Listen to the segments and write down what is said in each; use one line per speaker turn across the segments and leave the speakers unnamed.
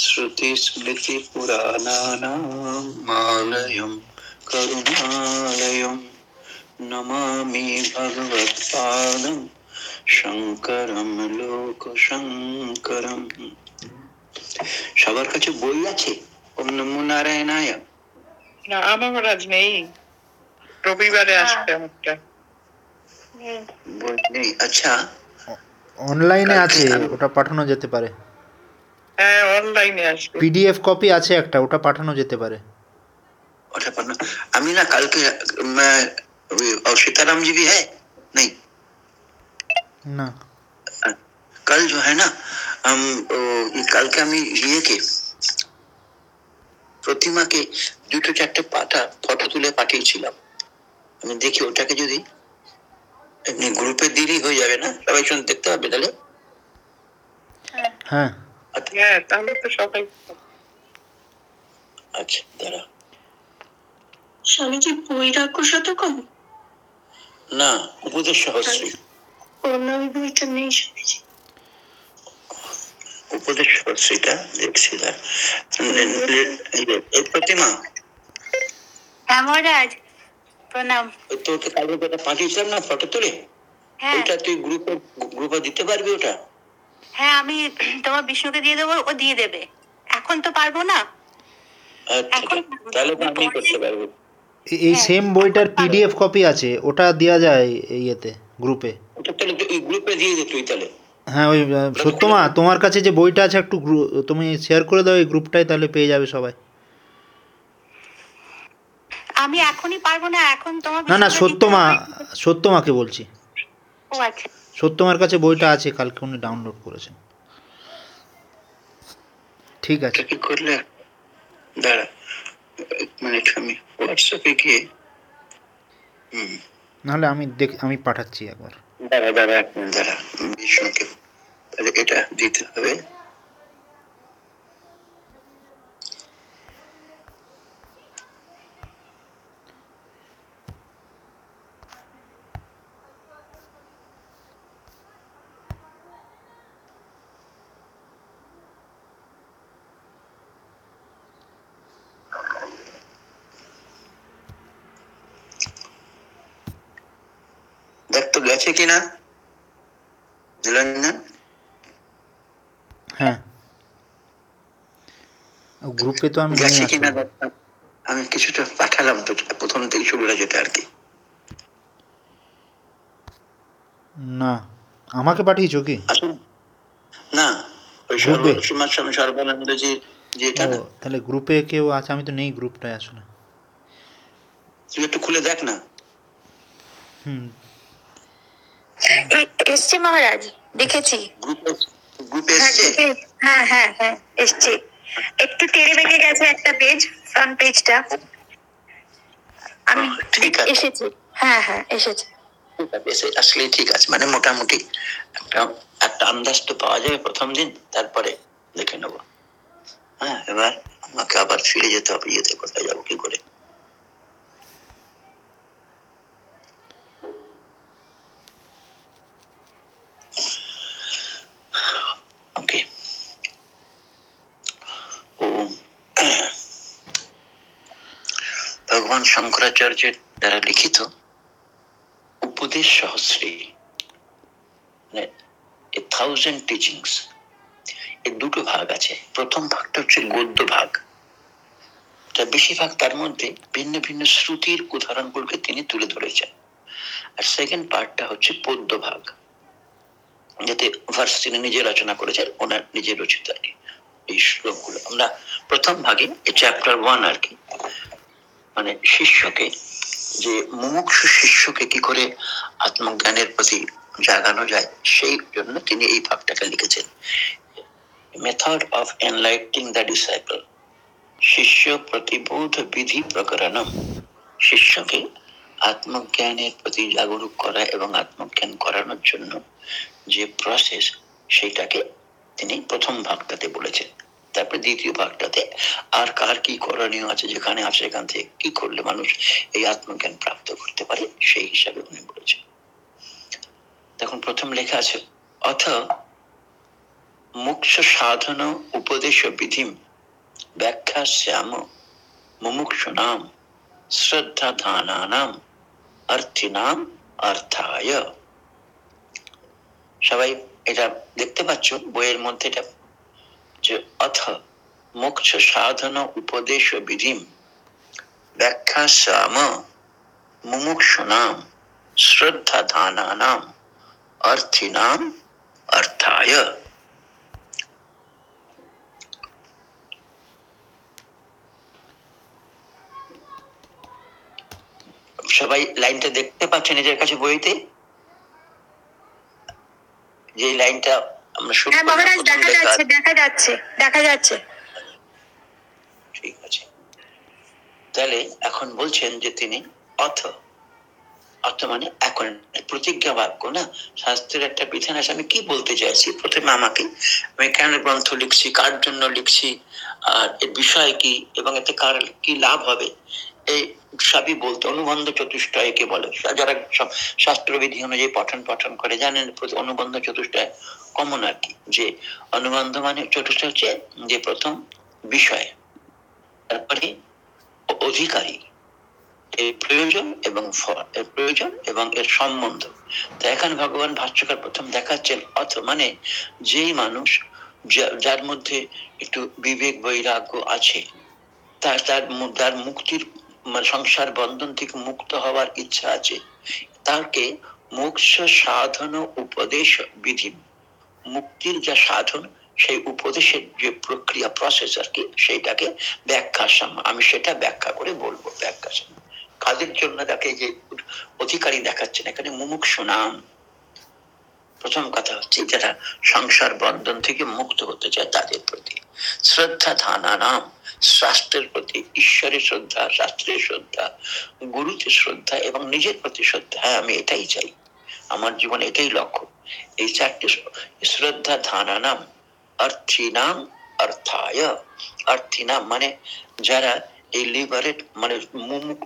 श्रुतिस्मृतिपुराणानामालयं करुणालयं नमामि भगवत्पादं শঙ্করম লোক শঙ্করম সবার কাছে বই আছে ওম নমো নারায়ণায়
না আমার আজ নেই রবিবারে আসবে আমারটা
বই নেই আচ্ছা
অনলাইনে আছে ওটা পাঠানো যেতে পারে
হ্যাঁ অনলাইনে আসবে
পিডিএফ কপি আছে একটা ওটা পাঠানো যেতে পারে
ওটা पढ़ना আমি না কালকে मैं और सीताराम जी भी है नहीं
না
कल जो है ना हम ओ, ये কালকে আমি ইয়েকে প্রতিমাকে দুটো চারটে পাতা ফটো তুলে পাঠিয়েছিলাম আমি দেখি ওটাকে যদি এমনি গ্রুপে দিলেই হয়ে যাবে না সবাই শুনে দেখতে পাবে তাহলে
হ্যাঁ
আচ্ছা
হ্যাঁ তাহলে তো সবাই
আচ্ছা দাঁড়া।
স্বামীজি বৈরাগ্য শতকম
না উপদেশ সহস্রী
অন্য বইটা নেই স্বামীজি।
উপদেশ সহস্রীটা দেখছি না প্রতিমা।
হ্যাঁ মহারাজ প্রণাম
ওই তোকে কালকে পাঠিয়েছিলাম না ফটো তুলে?
হ্যাঁ।
ওইটা তুই গ্রুপে গ্রুপে দিতে পারবি ওটা?
হ্যাঁ আমি তোমার বিষ্ণুকে দিয়ে দেবো ও দিয়ে দেবে। এখন তো পারব না।
আচ্ছা
এখন-
তাহলে আমি করতে পারব।
এই সেম বইটার পিডিএফ কপি আছে ওটা দেওয়া যায় ইয়েতে গ্রুপে
গ্রুপে দিয়ে দে তুই তাহলে।
হ্যাঁ ওই সত্যমা তোমার কাছে যে বইটা আছে একটু তুমি শেয়ার করে দাও এই গ্রুপটায় তাহলে পেয়ে যাবে সবাই।
আমি এখনই পারব না এখন তোমার
না না সত্যমা। সত্যমাকে বলছি।
ও আচ্ছা।
সত্যমার কাছে বইটা আছে কালকে উনি ডাউনলোড করেছেন। ঠিক আছে।
কি করলে? দাঁড়া মানে মিনিট আমি হোয়াটসঅ্যাপে গিয়ে হুম।
নাহলে আমি দেখ আমি পাঠাচ্ছি একবার।
দাঁড়া দাঁড়া এক মিনিট দাঁড়া বিষ্ণুকে তাহলে এটা দিতে হবে দেখ তো গেছে কিনা নিরঞ্জন
হ্যাঁ গ্রুপে তো আমি।
দেখ। আমি কিছুটা পাঠালাম তো প্রথম থেকে শুরুটা যেটা আর কি
না আমাকে পাঠিয়েছো কি?
না ওই
গ্রুপে?
স্বামী সর্বানন্দ যেটা
তাহলে গ্রুপে কেউ আছে? আমি তো নেই গ্রুপটায় আসলে।
তুই একটু খুলে দেখ না।
হুম।
এসছে মহারাজ দেখেছি।
গ্রুপে গ্রুপে এসছে?
হ্যাঁ হ্যাঁ হ্যাঁ এসছে। একটু টেনে বেঁকে গেছে একটা পেজ ফ্রন্ট পেজটা আমি
ঠিক আছে।
এসেছি। হ্যাঁ হ্যাঁ এসেছি।
এসে ঠিক আছে। মানে মোটামুটি একটা একটা আন্দাজ তো পাওয়া যাবে প্রথম দিন তারপরে দেখে নেব। হ্যাঁ এবার আমাকে আবার ফিরে যেতে হবে ইয়েতে কোথায় যাব কি করে ওকে ওম ভগবান শঙ্করাচার্যের দ্বারা লিখিত উপদেশ সহস্রী মানে থাউজেন্ড টিচিংস এর দুটো ভাগ আছে। প্রথম ভাগটা হচ্ছে গদ্য ভাগ। তার বেশিরভাগ তার মধ্যে ভিন্ন ভিন্ন শ্রুতির উদাহরণগুলোকে তিনি তুলে ধরেছেন। আর সেকেন্ড পার্টটা হচ্ছে পদ্য ভাগ। যাতে ভার্স তিনি নিজে রচনা করেছেন, ওনার নিজের রচিত আর কি এই শ্লোকগুলো। আমরা প্রথম ভাগে চ্যাপ্টার ওয়ান আর কি মানে শিষ্যকে, যে মুমুক্ষু শিষ্যকে কি করে আত্মজ্ঞানের প্রতি জাগানো যায়, সেই জন্য তিনি এই ভাগটাকে লিখেছেন। Method of enlightening the disciple শিষ্য প্রতিবোধ বিধি প্রকরণম। শিষ্যকে আত্মজ্ঞানের প্রতি জাগরুক করা এবং আত্মজ্ঞান করানোর জন্য যে প্রসেস সেটাকে তিনি প্রথম ভাগটাতে বলেছেন। তারপরে দ্বিতীয় ভাগটাতে আর কার কি করণীয় আছে, যেখানে আছে সেখান থেকে কি করলে মানুষ এই আত্মজ্ঞান প্রাপ্ত করতে পারে, সেই হিসাবে উনি বলেছেন। তখন প্রথম লেখা আছে, অথ মোক্ষ সাধন উপদেশ বিধিম ব্যাখ্যা শ্যাম মুমুক্ষু নাম শ্রদ্ধা ধানানাম অর্থিনাম অর্থায়। সবাই এটা দেখতে পাচ্ছ, বইয়ের মধ্যে এটা যে অথ মোক্ষ সাধন উপদেশ বিধিম। ব্যাখ্যা শ্যাম মুমুক্ষু নাম শ্রদ্ধা ধানানাম অর্থিনাম অর্থায়। সবাই লাইনটা দেখতে পাচ্ছে নিজের কাছে বইতে? যে লাইনটা আমরা শুরু
হ্যাঁ মহারাজ দেখা যাচ্ছে দেখা যাচ্ছে দেখা যাচ্ছে।
ঠিক আছে। তাহলে এখন বলছেন যে তিনি অথ অর্থ মানে এখন প্রতিজ্ঞা বাক্য না? শাস্ত্রের একটা বিধান আছে আমি কি বলতে চাইছি? প্রথমে আমাকে আমি কেন গ্রন্থ লিখছি কার জন্য লিখছি আর এর বিষয় কি এবং এতে কার কি লাভ হবে? সবই বলতে অনুবন্ধ চতুষ্টয়কে বলে? যারা সব শাস্ত্রবিধি অনুযায়ী পঠন পঠন করে জানেন অনুবন্ধ চতুষ্টয় কমন আর কি। যে অনুবন্ধ মানে চতুষ্টয় হচ্ছে যে প্রথম বিষয়, তারপরে অধিকারী। এর প্রয়োজন এবং ফল প্রয়োজন এবং এর সম্বন্ধ। তো এখানে ভগবান ভাষ্যকার প্রথম দেখাচ্ছেন অথ মানে যেই মানুষ যার মধ্যে একটু বিবেক, বৈরাগ্য আছে, তার তার মুক্তির সংসার বন্ধন থেকে মুক্ত হওয়ার ইচ্ছা আছে। তাকে মোক্ষ সাধন উপদেশ বিধি। মুক্তির যা সাধন, সেই উপদেশের যে প্রক্রিয়া প্রসেস আর কি, সেইটাকে ব্যাখ্যা আমি সেটা ব্যাখ্যা করে বলব, ব্যাখ্যা সাম। কাজের জন্য তাকে যে অধিকারী দেখাচ্ছেন এখানে মুমুক্ষু নাম। প্রথম কথা হচ্ছে যারা সংসার বন্ধন থেকে মুক্ত হতে চায় তাদের প্রতি। শ্রদ্ধা ধানা নাম। শাস্ত্রের প্রতি, ঈশ্বরের শ্রদ্ধা, শাস্ত্রের শ্রদ্ধা, গুরুতে শ্রদ্ধা এবং নিজের প্রতি শ্রদ্ধা। হ্যাঁ আমি এটাই চাই। আমার জীবনে এটাই লক্ষ্য। এই চারটে শ্রদ্ধা ধানা নাম অর্থিনাম অর্থায়। অর্থিনাম মানে যারা এই লিবারেট মানে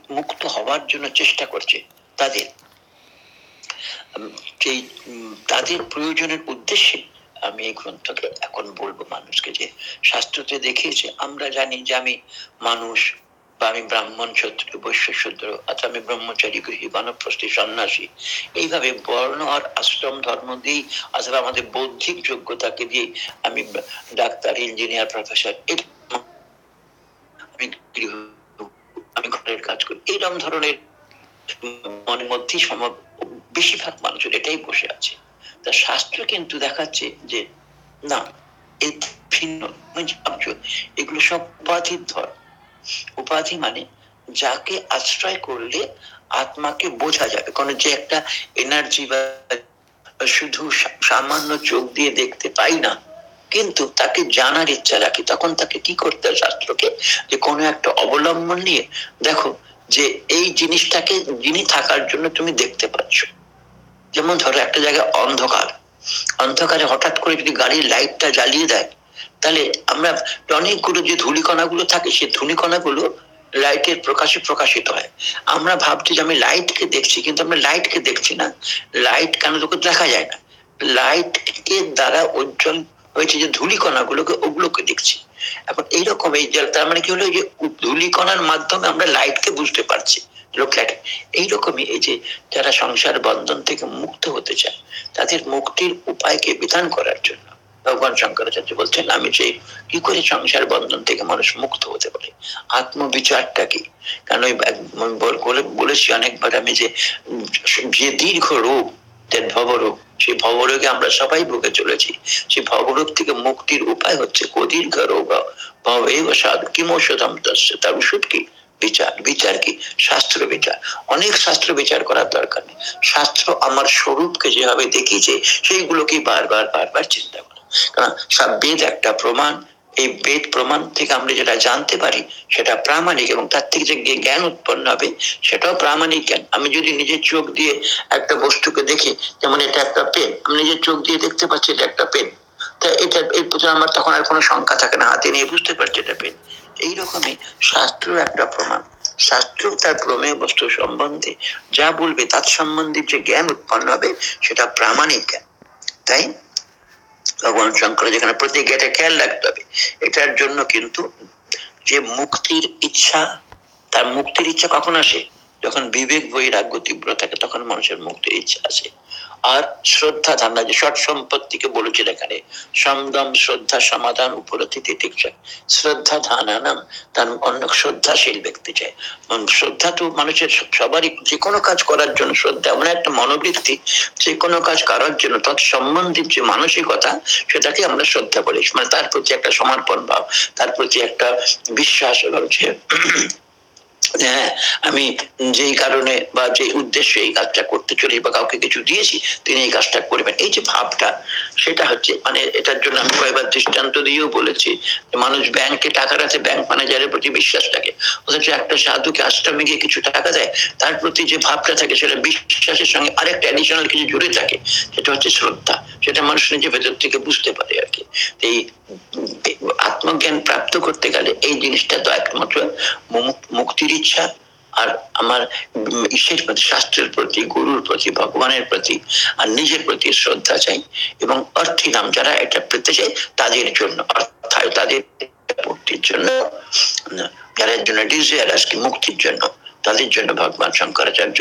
মুক্ত হওয়ার জন্য চেষ্টা করছে, তাদের। তাদের প্রয়োজনের উদ্দেশ্যে আমি এই গ্রন্থকে এখন বলব মানুষকে যে শাস্ত্রতে দেখিয়েছে, আমরা জানি যে আমি মানুষ বা আমি ব্রাহ্মণ ক্ষত্রিয় বৈশ্য শূদ্র অথবা আমি ব্রহ্মচারী, গৃহী, বানপ্রস্থী, সন্ন্যাসী। এইভাবে বর্ণ আর আশ্রম, ধর্ম দিয়েই অথবা আমাদের বৌদ্ধিক যোগ্যতাকে দিয়ে আমি ডাক্তার, ইঞ্জিনিয়ার, প্রফেসর আমি গৃহ, আমি ঘরের কাজ করি। এইরকম ধরনের মনের মধ্যেই সম বেশিরভাগ মানুষের এটাই বসে আছে। তা শাস্ত্র কিন্তু দেখাচ্ছে যে, না এই ভিন্ন এগুলো সব উপাধির ধর উপাধি মানে যাকে আশ্রয় করলে আত্মাকে বোঝা যাবে। কারণ যে একটা এনার্জি বা শুধু সামান্য চোখ দিয়ে দেখতে পাই না, কিন্তু তাকে জানার ইচ্ছা রাখি, তখন তাকে কি করতে হয় শাস্ত্রকে? যে কোনো একটা অবলম্বন নিয়ে, দেখো, যে এই জিনিসটাকে যিনি থাকার জন্য তুমি দেখতে পাচ্ছ। যেমন ধরো একটা জায়গায় অন্ধকার, অন্ধকারে হঠাৎ করে যদি গাড়ির লাইটটা জ্বালিয়ে দেয়, তাহলে আমরা অনেকগুলো যে ধূলিকণাগুলো থাকে সেই ধূলিকণাগুলো লাইটের প্রকাশে প্রকাশিত হয়। আমরা ভাবছি যে আমি লাইটকে দেখছি, কিন্তু আমরা লাইটকে দেখছি না। লাইট কেন তোকে দেখা যায় না? লাইটকে দ্বারা উজ্জ্বল হয়েছে যে ধূলিকণাগুলোকে, ওগুলোকে দেখছি। এখন এইরকম এই তার মানে কি হলো? যে ধূলিকণার মাধ্যমে আমরা লাইটকে বুঝতে পারছি। লোক লাইট এইরকমই এই যে যারা সংসার বন্ধন থেকে মুক্ত হতে চায়, তাদের মুক্তির উপায়কে বিধান করার জন্য ভগবান শঙ্করাচার্য বলছেন, আমি যে কি করে সংসার বন্ধন থেকে মানুষ মুক্ত হতে পারে? আত্মবিচারটা কি? কারণ ওই বলেছি অনেকবার আমি যে যে দীর্ঘ রোগ যে ভবরোগ সেই ভবরোগে আমরা সবাই ভুগে চলেছি। সেই ভবরোগ থেকে মুক্তির উপায় হচ্ছে কদীর্ঘ রোগ। ভবেব সাধু কিমোষধম তস্য, তার ওষুধ কি বিচার বিচার কি? শাস্ত্র বিচার। অনেক শাস্ত্র বিচার করার দরকার নেই। শাস্ত্র আমার স্বরূপকে যেভাবে দেখিয়েছে সেইগুলোকে বারবার বারবার চিন্তা করা। কারণ বেদ একটা প্রমাণ। এই বেদ প্রমাণ থেকে আমরা যেটা জানতে পারি, সেটা প্রামাণিক এবং তার থেকে যে জ্ঞান উৎপন্ন হবে, সেটাও প্রামাণিক জ্ঞান। আমি যদি নিজের চোখ দিয়ে একটা বস্তুকে দেখি, যেমন এটা একটা পেন আমি নিজের চোখ দিয়ে দেখতে পাচ্ছি এটা একটা পেন তা এটা, এর প্রতি আমার তখন আর কোনো শঙ্কা থাকে না, হাতে নিয়ে বুঝতে পারছি এটা পেন এইরকমই শাস্ত্র একটা প্রমাণ। শাস্ত্র তার প্রমেয় বস্তু সম্বন্ধে যা বলবে তার সম্বন্ধে যে জ্ঞান উৎপন্ন হবে, সেটা প্রামাণিক জ্ঞান। তাই? ভগবান শঙ্কর যেখানে প্রতিজ্ঞাটা খেয়াল রাখতে হবে, এটার জন্য কিন্তু যে মুক্তির ইচ্ছা, তার মুক্তির ইচ্ছা কখন আসে? যখন বিবেক বৈরাগ্য তীব্র থাকে তখন মানুষের মুক্তির ইচ্ছা আসে। আর শ্রদ্ধা ধারণা যে সৎ সম্পত্তিকে বলেছিল এখানে। সমদম শ্রদ্ধা, সমাধান উপরতি তিতিক্ষা শ্রদ্ধা ধানানাম, তার অন্য শ্রদ্ধাশীল ব্যক্তি চায়। শ্রদ্ধা তো মানুষের সবারই যে কোনো কাজ করার জন্য শ্রদ্ধা, এমন একটা মনোবৃত্তি যে কোনো কাজ করার জন্য, তৎ সম্বন্ধিত যে মানসিকতা, সেটাকে আমরা শ্রদ্ধা বলি। মানে তার প্রতি একটা সমর্পণ ভাব, তার প্রতি একটা বিশ্বাস হচ্ছে হ্যাঁ আমি যেই কারণে বা যে উদ্দেশ্যে এই কাজটা করতে চলি বা কাউকে কিছু দিয়েছি, তিনি এই কাজটা করবেন। এই যে ভাবটা, সেটা হচ্ছে মানে এটার জন্য আমি কয়েকবার দৃষ্টান্ত দিয়েও বলেছি মানুষ ব্যাংকে টাকা রাখে ব্যাংক ম্যানেজারের প্রতি বিশ্বাস থাকে। অথচ একটা সাধুকে আশ্রমে গিয়ে কিছু টাকা দেয়, তার প্রতি যে ভাবটা থাকে, সেটা বিশ্বাসের সঙ্গে আরেকটা অ্যাডিশনাল কিছু জুড়ে থাকে, সেটা হচ্ছে শ্রদ্ধা, সেটা মানুষ নিজে ভেতর থেকে বুঝতে পারে আর কি। এই আত্মজ্ঞান প্রাপ্ত করতে গেলে এই জিনিসটা তো একমাত্র মুক্তির ইচ্ছা আর আমার ঈশ্বরের প্রতি, শাস্ত্রের প্রতি, গুরুর প্রতি, ভগবানের প্রতি আর নিজের প্রতি শ্রদ্ধা চাই এবং অর্থী নাম যারা এটা পেতে চায় তাদের জন্য, অর্থাৎ তাদের মুক্তির জন্য, যারা জন্য ডিজায়ার আজকে মুক্তির জন্য, তাদের জন্য ভগবান শঙ্করাচার্য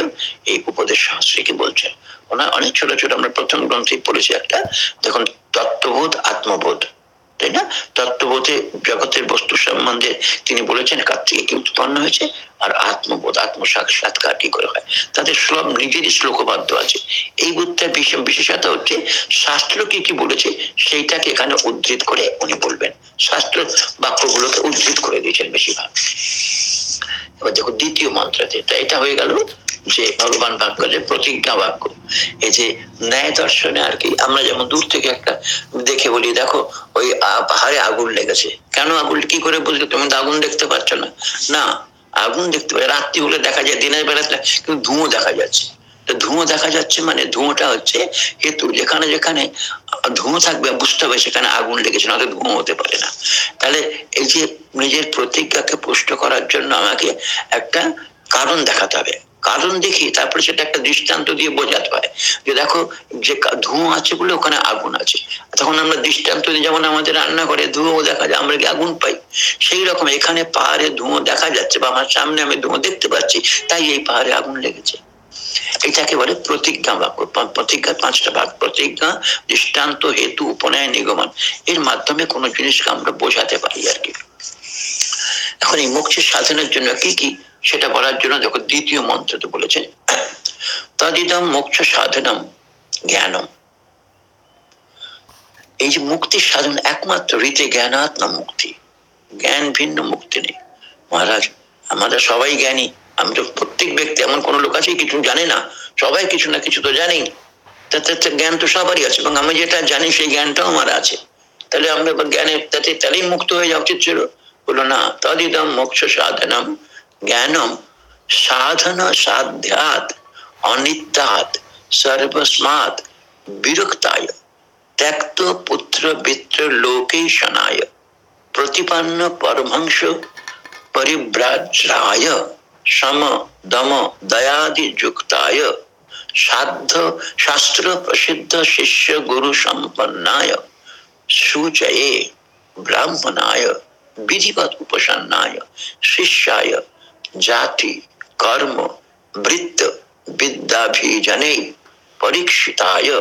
এই উপদেশ শাস্ত্রীকে বলছেন। ওনার অনেক ছোট ছোট, আমরা প্রথম গ্রন্থে পড়েছি একটা, দেখুন, তত্ত্ববোধ, আত্মবোধ। তাই না? তত্ত্ববোধে জগতের বস্তু সম্বন্ধে তিনি বলেছেন কার থেকে কি উৎপন্ন হয়েছে, আর আত্মবোধ আত্ম সাক্ষাৎকার কি করে হয়? তাদের সব নিজেরই শ্লোকবাদ্য আছে। এই বুদ্ধের বিশেষ বিশেষতা হচ্ছে, শাস্ত্র কি কি বলেছে, সেইটাকে এখানে উদ্ধৃত করে উনি বলবেন। শাস্ত্র বাক্যগুলোকে উদ্ধৃত করে দিয়েছেন বেশিরভাগ। এবার দেখো, দ্বিতীয় মন্ত্রতে, তা এটা হয়ে গেল। যে ভগবান বাক্য যে প্রতিজ্ঞা বাক্য। এই যে ন্যায় দর্শনে আর কি, আমরা যেমন দূর থেকে একটা দেখে বলি, দেখো, ওই পাহাড়ে আগুন লেগেছে। কেন আগুন, কি করে বুঝলে? তুমি তো আগুন দেখতে পাচ্ছ না। না, আগুন দেখতে পাবে রাত্রি হলে দেখা যায়, দিনের বেলাতে কিন্তু ধুঁয়ো দেখা যাচ্ছে। ধুঁয়ো দেখা যাচ্ছে মানে ধুঁয়োটা হচ্ছে হেতু। যেখানে যেখানে ধুঁয়ো থাকবে, বুঝতে হবে সেখানে আগুন লেগেছে নয়তো ধুঁয়ো হতে পারে না। তাহলে এই যে নিজের প্রতিজ্ঞাকে পুষ্ট করার জন্য আমাকে একটা কারণ দেখাতে হবে। কারণ দেখি, তারপরে সেটা একটা দৃষ্টান্ত দিয়ে বোঝাতে হয়। যে দেখো, যে ধুঁয়ো আছে বলে ওখানে আগুন আছে। তখন আমরা দৃষ্টান্ত দিয়ে, যেমন আমাদের রান্না করে ধুঁয়ো দেখা যায়, আমরা কি আগুন পাই? সেই রকম এখানে পাহাড়ে ধুঁয়ো দেখা যাচ্ছে বা আমার সামনে আমি ধুঁয়ো দেখতে পাচ্ছি, তাই এই পাহাড়ে আগুন লেগেছে। এটাকে বলে প্রতিজ্ঞা বাক্য, পা- প্রতিজ্ঞার পাঁচটা ভাগ। প্রতিজ্ঞা, দৃষ্টান্ত, হেতু উপনয় নিগমন। এর মাধ্যমে কোনো জিনিসকে আমরা বোঝাতে পারি আর কি। এখন এই মোক্ষের সাধনের জন্য কি কি সেটা বলার জন্য যখন দ্বিতীয় মন্ত্রতে বলেছেন, তদিদম মোক্ষ সাধনম জ্ঞানম। এই যে মুক্তির সাধন একমাত্র রীতি জ্ঞানাত্ম মুক্তি। জ্ঞান ভিন্ন মুক্তি নেই। মহারাজ, আমরা সবাই জ্ঞানী। আমি তো প্রত্যেক ব্যক্তি, এমন কোনো লোক আছে কিছু জানে না। সবাই কিছু না কিছু তো জানেই। তাতে জ্ঞান তো সবারই আছে এবং আমি যেটা জানি সেই জ্ঞানটাও আমার আছে। তাহলে আমরা জ্ঞানের, তাতে তাহলেই মুক্ত হয়ে যাওয়া উচিত ছিল। বলল, না, তদিদম মোক্ষ সাধনম জ্ঞানম সাধন সাধ্যাত অনিত্যাত সর্বস্মাৎ বিরক্তায় ত্যক্ত পুত্র বিত্র লোকেশনায় প্রতিপন্ন পরমহংস পরিব্রাজ্রায় সম দম দয়াদি যুক্তায় সাধ্য শাস্ত্র প্রসিদ্ধ শিষ্য গুরু সম্পন্নায় সুচয়ে ব্রাহ্মণায় বিধিবত উপসন্নায় শিষ্যায় জাতি কর্ম বৃত্ত বিদ্যাভিজনে পরীক্ষিতায়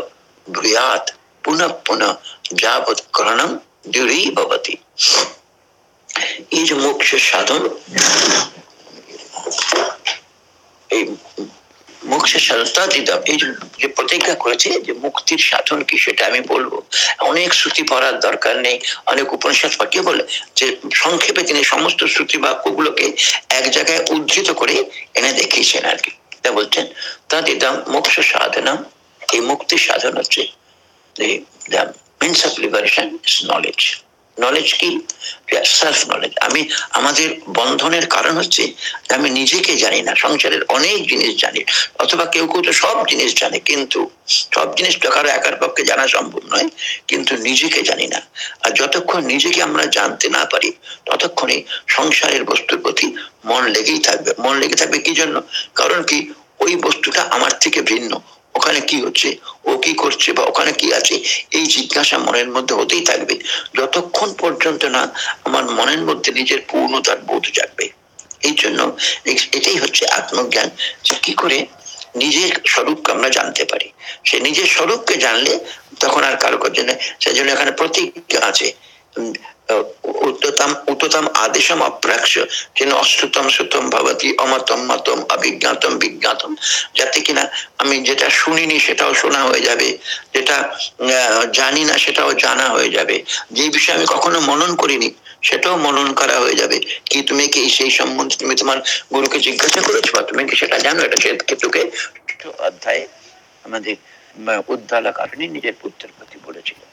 ভূয়াত পুনঃ পুনঃ যাবৎ গ্রহণম দৃঢ়ী ভবতি এই যে মোক্ষ সাধন এই মোক্ষের দিতাম এই যে- প্রতিজ্ঞা করেছে যে মুক্তির সাধন কি সেটা আমি বলব। অনেক শ্রুতি পড়ার দরকার নেই। অনেক উপনিষদ পাঠিয়ে বলে যে সংক্ষেপে তিনি সমস্ত শ্রুতি বাক্যগুলোকে এক জায়গায় উদ্ধৃত করে এনে দেখিয়েছেন আর কি। তা বলছেন তা দিতাম মোক্ষ সাধনা এই মুক্তির সাধন হচ্ছে the means of liberation is knowledge. Knowledge কি সেলফ নলেজ আমি, আমাদের বন্ধনের কারণ হচ্ছে আমি নিজেকে জানি না, সংসারের অনেক জিনিস জানি, অথবা কেউ কেউ তো সব জিনিস জানে, কিন্তু সব জিনিস তো কারও একার পক্ষে জানা সম্ভব নয়, কিন্তু নিজেকে জানি না। আর যতক্ষণ নিজেকে আমরা জানতে না পারি, ততক্ষণে সংসারের বস্তুর প্রতি মন লেগেই থাকবে। মন লেগে থাকবে কি জন্য? কারণ কি? ওই বস্তুটা আমার থেকে ভিন্ন ওখানে কি হচ্ছে? ও কি করছে বা ওখানে কি আছে? এই জিজ্ঞাসা মনের মধ্যে হতেই থাকবে। যতক্ষণ পর্যন্ত না আমার মনের মধ্যে নিজের পূর্ণতার বোধ জাগবে। এই জন্য এটাই হচ্ছে আত্মজ্ঞান যে কি করে নিজের স্বরূপকে আমরা জানতে পারি। সে নিজের স্বরূপকে জানলে তখন আর কারও কাছে নেই। সেই জন্য এখানে প্রতিজ্ঞা আছে। উত্ততাম আদেশম অপ্রাক্ষ যেন অশ্রুতম শ্রুতম ভবতি, অমতম মতম অভিজ্ঞাতম বিজ্ঞাতম। যাতে কিনা আমি যেটা শুনিনি সেটাও শোনা হয়ে যাবে, যেটা জানি না সেটাও জানা হয়ে যাবে। যে বিষয়ে আমি কখনো মনন করিনি, সেটাও মনন করা হয়ে যাবে। কি তুমি কি সেই সম্বন্ধে তুমি তোমার গুরুকে জিজ্ঞাসা করেছ তুমি কি সেটা জানো? এটা কেতুকে অধ্যায়ে আমাদের উদ্দালক আপনি নিজের পুত্রের প্রতি বলেছিলেন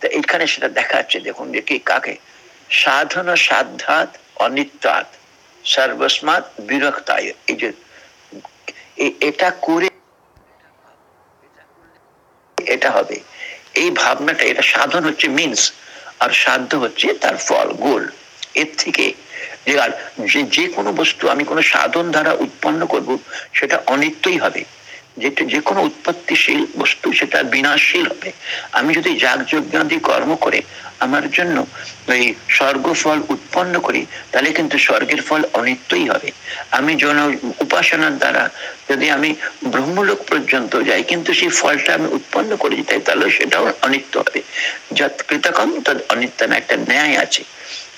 তা এইখানে সেটা দেখা যাচ্ছে, দেখুন যে কি কাকে সাধন সাধ্যাত, অনিত্যাত সর্বস্মাত বিরক্তায়। এই যে এটা করে এটা হবে। এই ভাবনাটা, এটা সাধন হচ্ছে মিন্স আর সাধ্য হচ্ছে তার ফল, গোল। এর থেকে যে যে কোনো বস্তু আমি কোনো সাধন দ্বারা উৎপন্ন করব, সেটা অনিত্যই হবে। যেটা যে কোনো উৎপত্তিশীল বস্তু সেটা বিনাশীল হবে। আমি যদি যাগ যজ্ঞাদি কর্ম করে আমার জন্য ওই স্বর্গ ফল উৎপন্ন করি, তাহলে কিন্তু স্বর্গের ফল অনিত্যই হবে। আমি জন উপাসনার দ্বারা যদি আমি ব্রহ্মলোক পর্যন্ত যাই, কিন্তু সেই ফলটা আমি উৎপন্ন করে দিতে তাহলে সেটাও অনিত্য হবে। যত কৃতকম তদ অনিত্যম একটা ন্যায় আছে।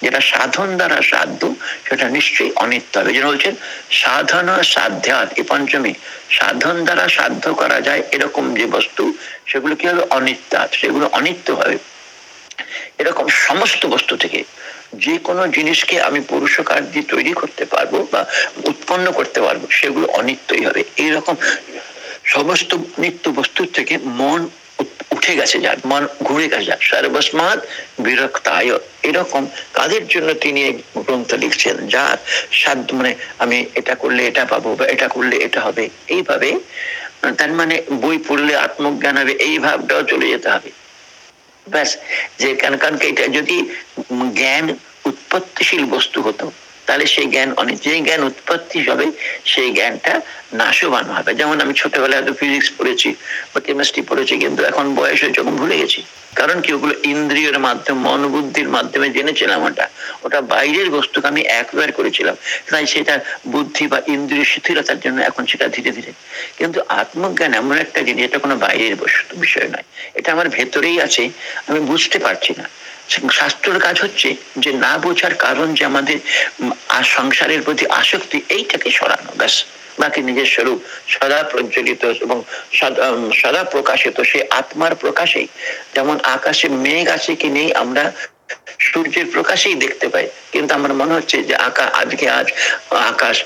যেটা সাধন দ্বারা সাধ্য, সেটা নিশ্চয়ই অনিত্য হবে। যেন বলছেন, সাধন সাধ্যাত এই পঞ্চমী। সাধন দ্বারা সাধ্য করা যায় এরকম যে বস্তু, সেগুলো কি হবে? অনিত্যাত, সেগুলো অনিত্য হবে। এরকম সমস্ত বস্তু থেকে যে কোনো জিনিসকে আমি পুরুষকার দিয়ে তৈরি করতে পারব বা উৎপন্ন করতে পারব, সেগুলো অনিত্যই হবে। এইরকম সমস্ত নিত্য বস্তুর থেকে মন উঠ- গেছে যার মন ঘুরে গেছে। যার সর্বস্মাদ বিরক্তায় এরকম কাদের জন্য তিনি এই গ্রন্থ লিখছেন? যার সাধ্য মানে আমি এটা করলে এটা পাবো বা এটা করলে এটা হবে। এইভাবে, তার মানে বই পড়লে আত্মজ্ঞান হবে, এই ভাবটাও চলে যেতে হবে। ব্যাস, যে কারণ কারণ এটা যদি জ্ঞান উৎপত্তিশীল বস্তু হতো তাহলে সেই জ্ঞান, অনেক যে জ্ঞান উৎপত্তি হবে, সেই জ্ঞানটা নাশবান হবে। যেমন আমি ছোটবেলায় হয়তো ফিজিক্স পড়েছি, বা কেমিস্ট্রি পড়েছি, কিন্তু এখন বয়স হয়ে যখন ভুলে গেছি। কারণ কি, ওগুলো ইন্দ্রিয়ের মাধ্যমে মন বুদ্ধির মাধ্যমে জেনেছিলাম ওটা। ওটা বাইরের বস্তুকে আমি একবার করেছিলাম। তাই সেটা বুদ্ধি বা ইন্দ্রিয় শিথিলতার জন্য এখন সেটা ধীরে ধীরে। কিন্তু আত্মজ্ঞান এমন একটা জিনিস, এটা কোনো বাইরের বস্তু, বিষয় নয়। এটা আমার ভেতরেই আছে, আমি বুঝতে পারছি না। শাস্ত্রের কাজ হচ্ছে যে না বোঝার কারণ যে আমাদের সংসারের প্রতি আসক্তি, এইটাকে সরানো, ব্যাস। বাকি নিজের স্বরূপ সদা প্রজ্বলিত এবং সদা প্রকাশিত। সেই আত্মার প্রকাশেই যেমন আকাশে মেঘ আছে কি নেই, আমরা সূর্যের প্রকাশেই দেখতে পাই। কিন্তু আমার মনে হচ্ছে যে আকাশ আজকে আজ আকাশ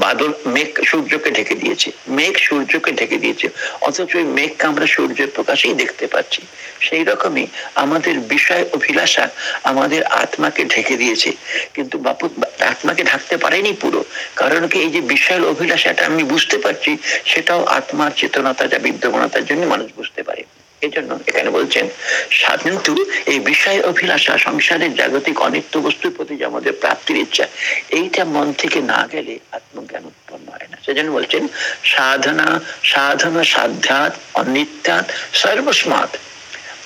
বাদল, মেঘ সূর্যকে ঢেকে দিয়েছে। মেঘ সূর্যকে ঢেকে দিয়েছে। অথচ ওই মেঘকে আমরা সূর্যের প্রকাশেই দেখতে পাচ্ছি। সেই রকমই আমাদের বিষয় অভিলাষা আমাদের আত্মাকে ঢেকে দিয়েছে। কিন্তু বাপু, আত্মাকে ঢাকতে পারেনি পুরো। কারণ কি এই যে বিষয়ের অভিলাষাটা আমি বুঝতে পারছি, সেটাও আত্মার চেতনতা যা বিদ্যমানতার জন্য মানুষ বুঝতে পারে। এই জন্য এখানে বলছেন সা- কিন্তু এই বিষয় অভিলাষা সংসারের জাগতিক অনিত্য বস্তুর প্রতি যে আমাদের প্রাপ্তির ইচ্ছা, এইটা মন থেকে না গেলে আত্মজ্ঞান উৎপন্ন হয় না। সেজন্য বলছেন, সাধনা সাধনা সাধ্যাত, অনিত্যাত, সর্বস্মাত।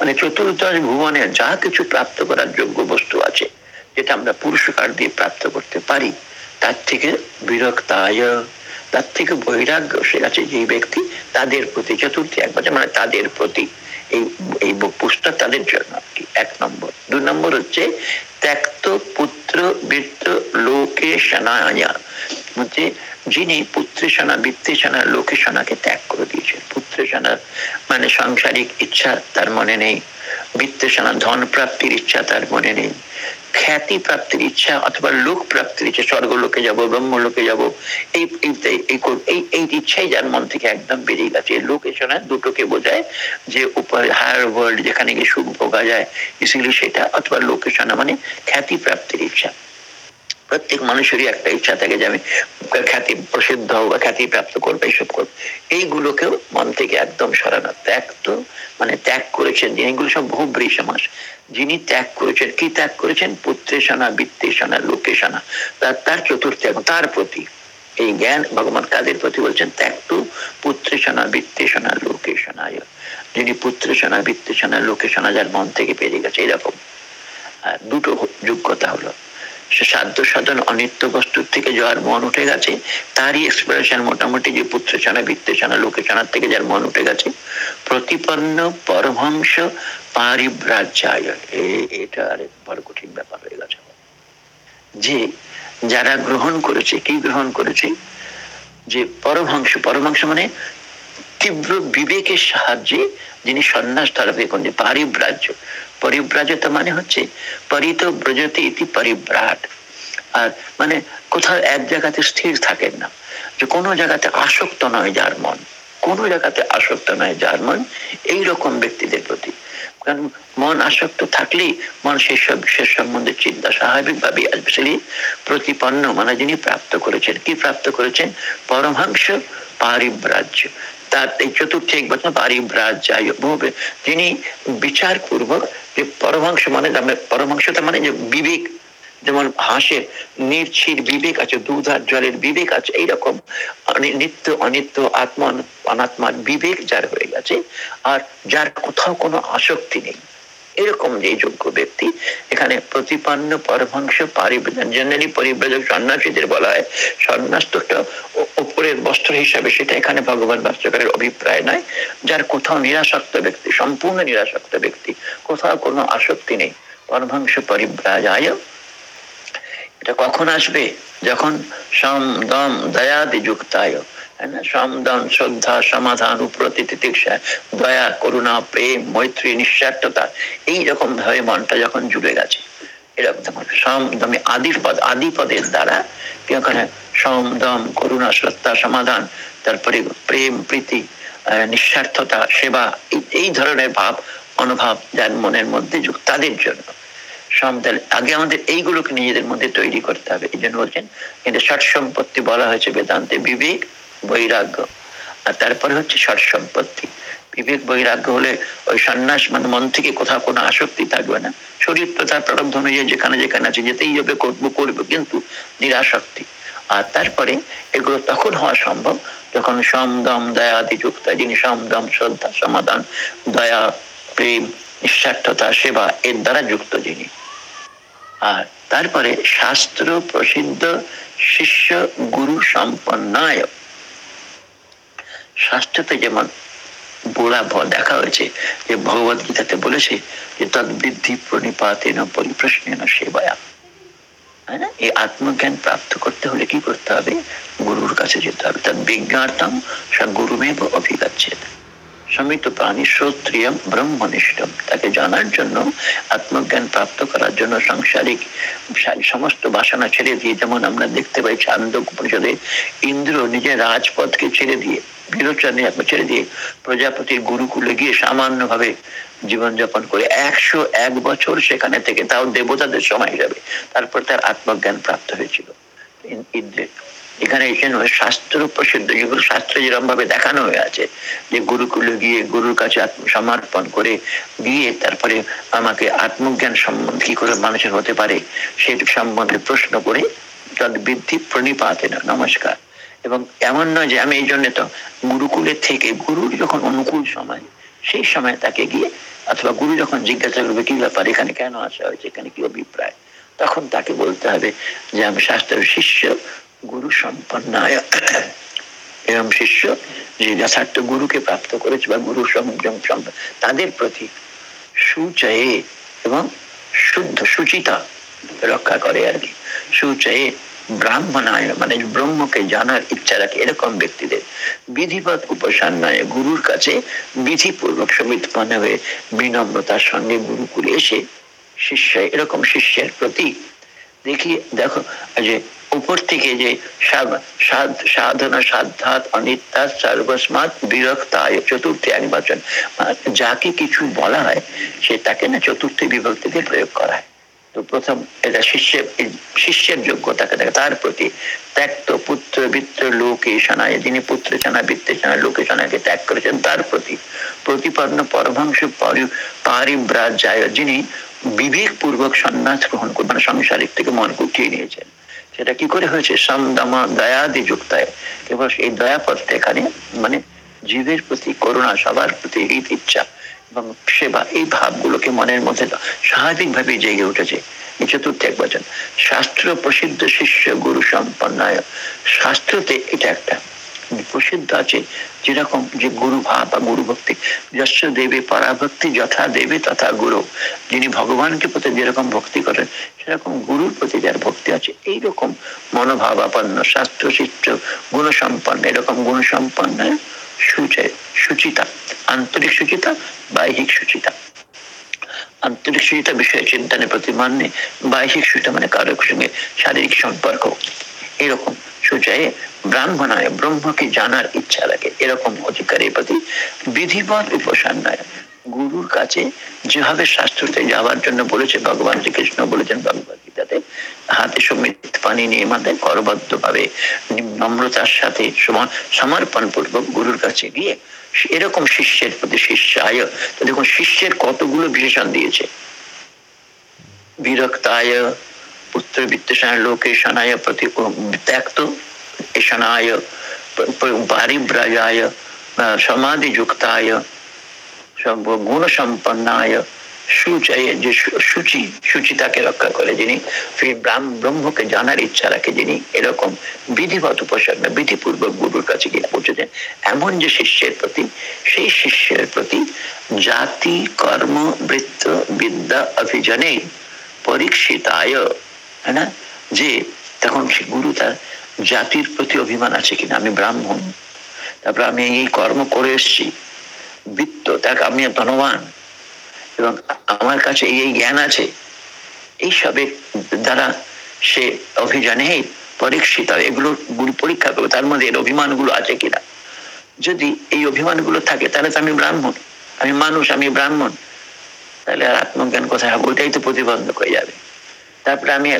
মানে চতুর্দশ ভুবনে যা কিছু প্রাপ্ত করার যোগ্য বস্তু আছে, যেটা আমরা পুরস্কার দিয়ে প্রাপ্ত করতে পারি, তার থেকে বিরক্তায়, তার থেকে বৈরাগ্য সে আছে যে ব্যক্তি তাদের প্রতি, চতুর্থী একবার মানে তাদের প্রতি। এই এই পুষ্টা তাদের জন্য এক নম্বর। দু নম্বর হচ্ছে, ত্যাক্ত পুত্র বৃত্ত লোকে সেনায়া হচ্ছে যিনি পুত্রেশনা বৃত্তেশনা লোকেশনাকে ত্যাগ করে দিয়েছেন। পুত্রেশনা মানে সাংসারিক ইচ্ছা, তার মনে নেই। বৃত্তেশনা ধন প্রাপ্তির ইচ্ছা, তার মনে নেই। খ্যাতি প্রাপ্তির ইচ্ছা অথবা লোক প্রাপ্তির ইচ্ছা, স্বর্গলোকে যাব, ব্রহ্মলোকে যাব, এই এই এই ইচ্ছাই যার মন থেকে একদম বেরিয়ে গেছে। লোকেশনা দুটোকে বোঝায় যে উপরে হায়ার ওয়ার্ল্ড যেখানে গিয়ে সুখ ভোগা যায় ইসিলি সেটা, অথবা লোকেশনা মানে খ্যাতি প্রাপ্তির ইচ্ছা। প্রত্যেক মানুষেরই একটা ইচ্ছা থাকে যে আমি খ্যাতি প্রসিদ্ধ বা খ্যাতি প্রাপ্ত করব, এইসব করব। এইগুলোকেও মন থেকে একদম সরানো। ত্যাগ তো মানে ত্যাগ করেছেন যিনি, এগুলো সব বহুব্রী সমাস। যিনি ত্যাগ করেছেন, কি ত্যাগ করেছেন? পুত্রেশনা বৃত্তেশনা লোকেশনা তার তার চতুর্থ এবং তার প্রতি। এই জ্ঞান ভগবান কাদের প্রতি বলছেন? ত্যাগ টু পুত্রেশনা বৃত্তেশনা লোকেশনায় যিনি পুত্রেশনা বৃত্তেশনা লোকেশনা যার মন থেকে পেরিয়ে গেছে এরকম দুটো যোগ্যতা হলো। সে সাধ্য সাধন অনিত্য বস্তুর থেকে যার মন উঠে গেছে, তারই এক্সপ্রেশন মোটামুটি যে পুত্রছানা বৃত্তেছানা লোকেছানার থেকে যার মন উঠে গেছে। প্রতিপন্ন পরমহংস পারিব্রাজ্যায়। এটা আরেক বড় কঠিন ব্যাপার হয়ে গেছে। যে যারা গ্রহণ করেছে, কি গ্রহণ করেছে? যে পরমহংস পরমহংস মানে তীব্র বিবেকের সাহায্যে যিনি সন্ন্যাস ধরবে কোন পারিব্রাজ্য। পরিব্রাজতা মানে হচ্ছে পরিত ব্রজতে ইতি পরিব্রাট। আর মানে কোথাও এক জায়গাতে স্থির থাকেন না। যে কোনো জায়গাতে আসক্ত নয় যার মন। কোনো জায়গাতে আসক্ত নয় যার মন। এইরকম ব্যক্তিদের প্রতি। কারণ মন আসক্ত থাকলেই মন সেই সব সে সম্বন্ধে চিন্তা স্বাভাবিকভাবে আসবে। প্রতিপন্ন মানে যিনি প্রাপ্ত করেছেন। কি প্রাপ্ত করেছেন? পরমহংস পারিব্রাজ্য। তার এই চতুর্থ এক বছর পারিব্রাজ্য ভবে যিনি বিচার পূর্বক যে পরমহংস মানে আমরা পরমহংসতা মানে যে বিবেক, যেমন হাঁসের নির্ছির বিবেক আছে, দুধ আর জলের বিবেক আছে, এইরকম নিত্য অনিত্য, আত্মা অনাত্মার বিবেক যার হয়ে গেছে, আর যার কোথাও কোনো আসক্তি নেই। এরকম যে যোগ্য ব্যক্তি, এখানে প্রতিপন্ন পারিব্রাজন জেনারেলি পরিব্রাজক সন্ন্যাসীদের বলা হয় সন্ন্যাস তো একটা উপরের বস্ত্র হিসাবে সেটা এখানে ভগবান ভাষ্যকারের অভিপ্রায় নয়, যার কোথাও নিরাসক্ত ব্যক্তি, সম্পূর্ণ নিরাসক্ত ব্যক্তি, কোথাও কোনো আসক্তি নেই। পরমহংস পরিব্রাজায়। এটা কখন আসবে? যখন সম দম দয়াদি যুক্তায় তাই না? সম দম শ্রদ্ধা সমাধান দয়া, করুণা, প্রেম, মৈত্রী, নিঃস্বার্থতা এইরকম ভাবে মনটা যখন জুড়ে গেছে, এরকম তখন সম আদির পদ আদি পদের দ্বারা ওখানে সম দম করুণা, শ্রদ্ধা, সমাধান, তারপরে প্রেম, প্রীতি নিঃস্বার্থতা, সেবা, এই- ধরনের ভাব অনুভব যার মনের মধ্যে তাদের জন্য সমতাল আগে আমাদের এইগুলোকে নিজেদের মধ্যে তৈরি করতে হবে এই জন্য বলছেন, কিন্তু ষট সম্পত্তি বলা হয়েছে বেদান্তে, বিবেক বৈরাগ্য। আর তারপরে হচ্ছে ষট সম্পত্তি বিবেক বৈরাগ্য হলে ওই সন্ন্যাস মানে মন থেকে কোথাও কোনো আসক্তি থাকবে না। শরীর তো তার প্রারব্ধ অনুযায়ী যেখানে যেখানে আছে যেতেই হবে, করব করব, কিন্তু নিরাসক্তি। আর তারপরে এগুলো তখন হওয়া সম্ভব যখন সমদম দয়াদি যুক্ত যিনি সমদম শ্রদ্ধা সমাধান দয়া, প্রেম, নিঃস্বার্থতা, সেবা এর দ্বারা যুক্ত যিনি। আর তারপরে শাস্ত্র প্রসিদ্ধ শিষ্য গুরু সম্পন্নায়। শাস্ত্রতে যেমন ভ- দেখা হয়েছে যে ভগবত গীতাতে বলেছে যে তদ্বৃদ্ধি প্রণিপাতেন পরিপ্রশ্নেন সেবায়া। তাই না এই আত্মজ্ঞান প্রাপ্ত করতে হলে কি করতে হবে? গুরুর কাছে যেতে হবে। তার বিজ্ঞাতম সা গুরুমেব অভিগাচ্ছেন সমিত প্রাণী শ্রোত্রিয়ম ব্রহ্মনিষ্ঠম। তাকে জানার জন্য, আত্মজ্ঞান প্রাপ্ত করার জন্য সাংসারিক সমস্ত বাসনা ছেড়ে দিয়ে, যেমন আমরা দেখতে পাই চান্দ উপনিষদে, ইন্দ্র নিজের রাজপথকে ছেড়ে দিয়ে বিরোচনে ছেড়ে দিয়ে প্রজাপতির গুরুকুলে গিয়ে সামান্য ভাবে জীবনযাপন করে একশো এক বছর সেখানে থেকে তাও দেবতাদের সময় যাবে তারপর তার আত্মজ্ঞান প্রাপ্ত হয়েছিল। এখানে এখানে শাস্ত্র প্রসিদ্ধ যেগুলো শাস্ত্রে যেরকম ভাবে দেখানো হয়ে আছে, যে গুরুকুলে গিয়ে গুরুর কাছে আত্ম- সমর্পণ করে গিয়ে তারপরে আমাকে আত্মজ্ঞান সম্বন্ধে কি করে মানুষের হতে পারে সেই সম্বন্ধে প্রশ্ন করে তদ্বৃদ্ধি প্রণিপাতে না। নমস্কার। এবং এমন নয় যে আমি এই জন্য তো গুরুকুলের থেকে, গুরুর যখন অনুকূল সময়, সেই সময় তাকে গিয়ে অথবা গুরু যখন জিজ্ঞাসা করবে, কি ব্যাপার? এখানে কেন আসা হয়েছে? এখানে কি অভিপ্রায়? তখন তাকে বলতে হবে যে, আমি শাস্ত্রের শিষ্য, গুরু সম্পন্নায়। এরম শিষ্য যে যথার্থ গুরুকে প্রাপ্ত করেছে বা গুরু তাদের প্রতি সুচয়ে এবং শুদ্ধ সুচিতা রক্ষা করে আর কি। সুচয়ে ব্রাহ্মণায় মানে ব্রহ্মকে জানার ইচ্ছা রাখে এরকম ব্যক্তিদের। গুরুর কাছে বিধিপূর্বক হয়ে বিনম্রতার সঙ্গে গুরুকুলে এসে শিষ্য এরকম শিষ্যের প্রতি দেখি, দেখো, যে উপর থেকে যে সাধনা, সাধ্যাত সর্বস্মাত এক বচন। মানে যাকে কিছু বলা হয়, সে তাকে না চতুর্থ বিভক্তিতে প্রয়োগ করা হয়। তো প্রথম এটা শিষ্যের শিষ্যের যোগ্যতাকে দেখে। তার প্রতি ত্যাক্ত পুত্র, বৃত্ত, লোকে শনায় যিনি পুত্র চানা বৃত্তে চানা লোকে শনাকে ত্যাগ করেছেন, তার প্রতি প্রতিপন্ন পরমাংশ পরি- পারিব্রাজ্যায় যিনি বিবেক পূর্বক সন্ন্যাস গ্রহণ করে মানে সংসারিক থেকে মন উঠিয়ে নিয়েছেন। সেটা কি করে হয়েছে? সমদমা দয়াদি যুক্তায়। কেবল এই দয়াপদটা এখানে মানে জীবের প্রতি, করুণা সবার প্রতি হিত ইচ্ছা এবং সেবা, এই ভাবগুলোকে মনের মধ্যে স্বাভাবিকভাবে জেগে উঠেছে। চতুর্থ এক বচন, শাস্ত্র প্রসিদ্ধ শিষ্য গুরু সম্পন্নায় শাস্ত্রতে এটা একটা। প্রসিদ্ধ আছে, যেরকম যে গুরু ভাব বা গুরু ভক্তি যশ দেবে পরাভক্তি যথা দেবে তথা গুরু। যিনি ভগবানকে প্রতি যেরকম ভক্তি করেন, সেরকম গুরুর প্রতি যার ভক্তি আছে, এইরকম মনোভাবাপন্ন, শাস্ত্র শিষ্য গুণসম্পন্ন, এরকম গুণসম্পন্ন সুচে সুচিতা, আন্তরিক সুচিতা, বাহ্যিক সুচিতা। আন্তরিক সুচিতা বিষয়ে চিন্তনের প্রতি মান্যে বাহ্যিক সুচিতা মানে কারোর সঙ্গে শারীরিক সম্পর্ক। এরকম সুচায় ব্রাহ্মণায়, ব্রহ্মকে জানার ইচ্ছা লাগে। এরকম অধিকারের প্রতি বিধিবৎ উপাসনায় গুরুর কাছে যেভাবে শাস্ত্রতে যাওয়ার জন্য বলেছে, ভগবান শ্রীকৃষ্ণ বলেছেন ভগবত গীতাতে, হাতে সমিত পানি নিয়ে মাথায় করবদ্ধ ভাবে নম্রতার সাথে সমর্পণ পূর্বক গুরুর কাছে গিয়ে এরকম শিষ্যের প্রতি শিষ্যায়, তো দেখুন শিষ্যের কতগুলো বিশেষণ দিয়েছে। বিরক্তায় পুত্র বিত্তশায় লোকেশনায় প্রতি ত্যক্ত এশনায় পারিব্রাজায় সমাধি সম্পন্নায় যে রক্ষা করে যিনি ব্রহ্মকে জানার ইচ্ছা রাখে যিনি, এরকম বিধিপূর্বক গুরুর কাছে গিয়ে পৌঁছেছেন। এমন যে শিষ্যের প্রতি, সেই শিষ্যের প্রতি জাতি, কর্ম, বৃত্ত, বিদ্যা অভিযানে পরীক্ষিতায় হ্যাঁ যে তখন সে গুরু তার জাতির প্রতি অভিমান আছে কিনা, আমি ব্রাহ্মণ। তারপর আমি এই কর্ম করে এসেছি। বৃত্ত, দেখ, আমি ধনবান। এবং আমার কাছে এই জ্ঞান আছে। এইসবের দ্বারা সে অভিযানে পরীক্ষিত। এগুলো গুরু পরীক্ষা করবে, তার মধ্যে এর অভিমানগুলো আছে কিনা? যদি এই অভিমানগুলো থাকে, তাহলে তো আমি ব্রাহ্মণ। আমি মানুষ, আমি ব্রাহ্মণ। তাহলে আর আত্মজ্ঞান কোথায় হবে? ওইটাই তো প্রতিবন্ধক হয়ে যাবে। তারপরে আমি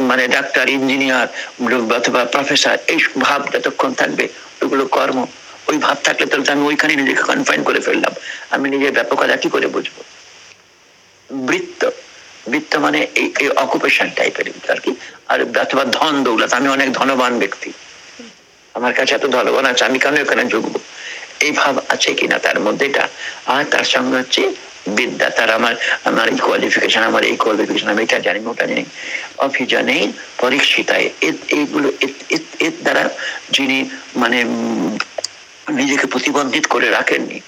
মানে ডাক্তার ইঞ্জিনিয়ার অথবা প্রফেসর এই ভাব যতক্ষণ থাকবে ওইগুলো কর্ম। ওই ভাব থাকলে তো আমি ওইখানে নিজেকে কনফাইন করে ফেললাম। আমি নিজের ব্যাপকতা কি করে বুঝব। বৃত্ত। বৃত্ত মানে এই অকুপেশন টাইপের আর কি। আর অথবা ধন দৌলত। আমি অনেক ধনবান ব্যক্তি। আমার কাছে এত ধনবান আছে, আমি কেন এখানে ঢুকবো এই ভাব আছে কিনা তার মধ্যে এটা আর তার সঙ্গে হচ্ছে বিদ্যা। তার আমার আমার এই কোয়ালিফিকেশন আমার এই কোয়ালিফিকেশন আমি এটা জানি, ওটা জানি। অভিযানে পরীক্ষিতায়। এ- এইগুলো এ- এ- এর দ্বারা যিনি মানে নিজেকে প্রতিবন্ধিত করে রাখেননি।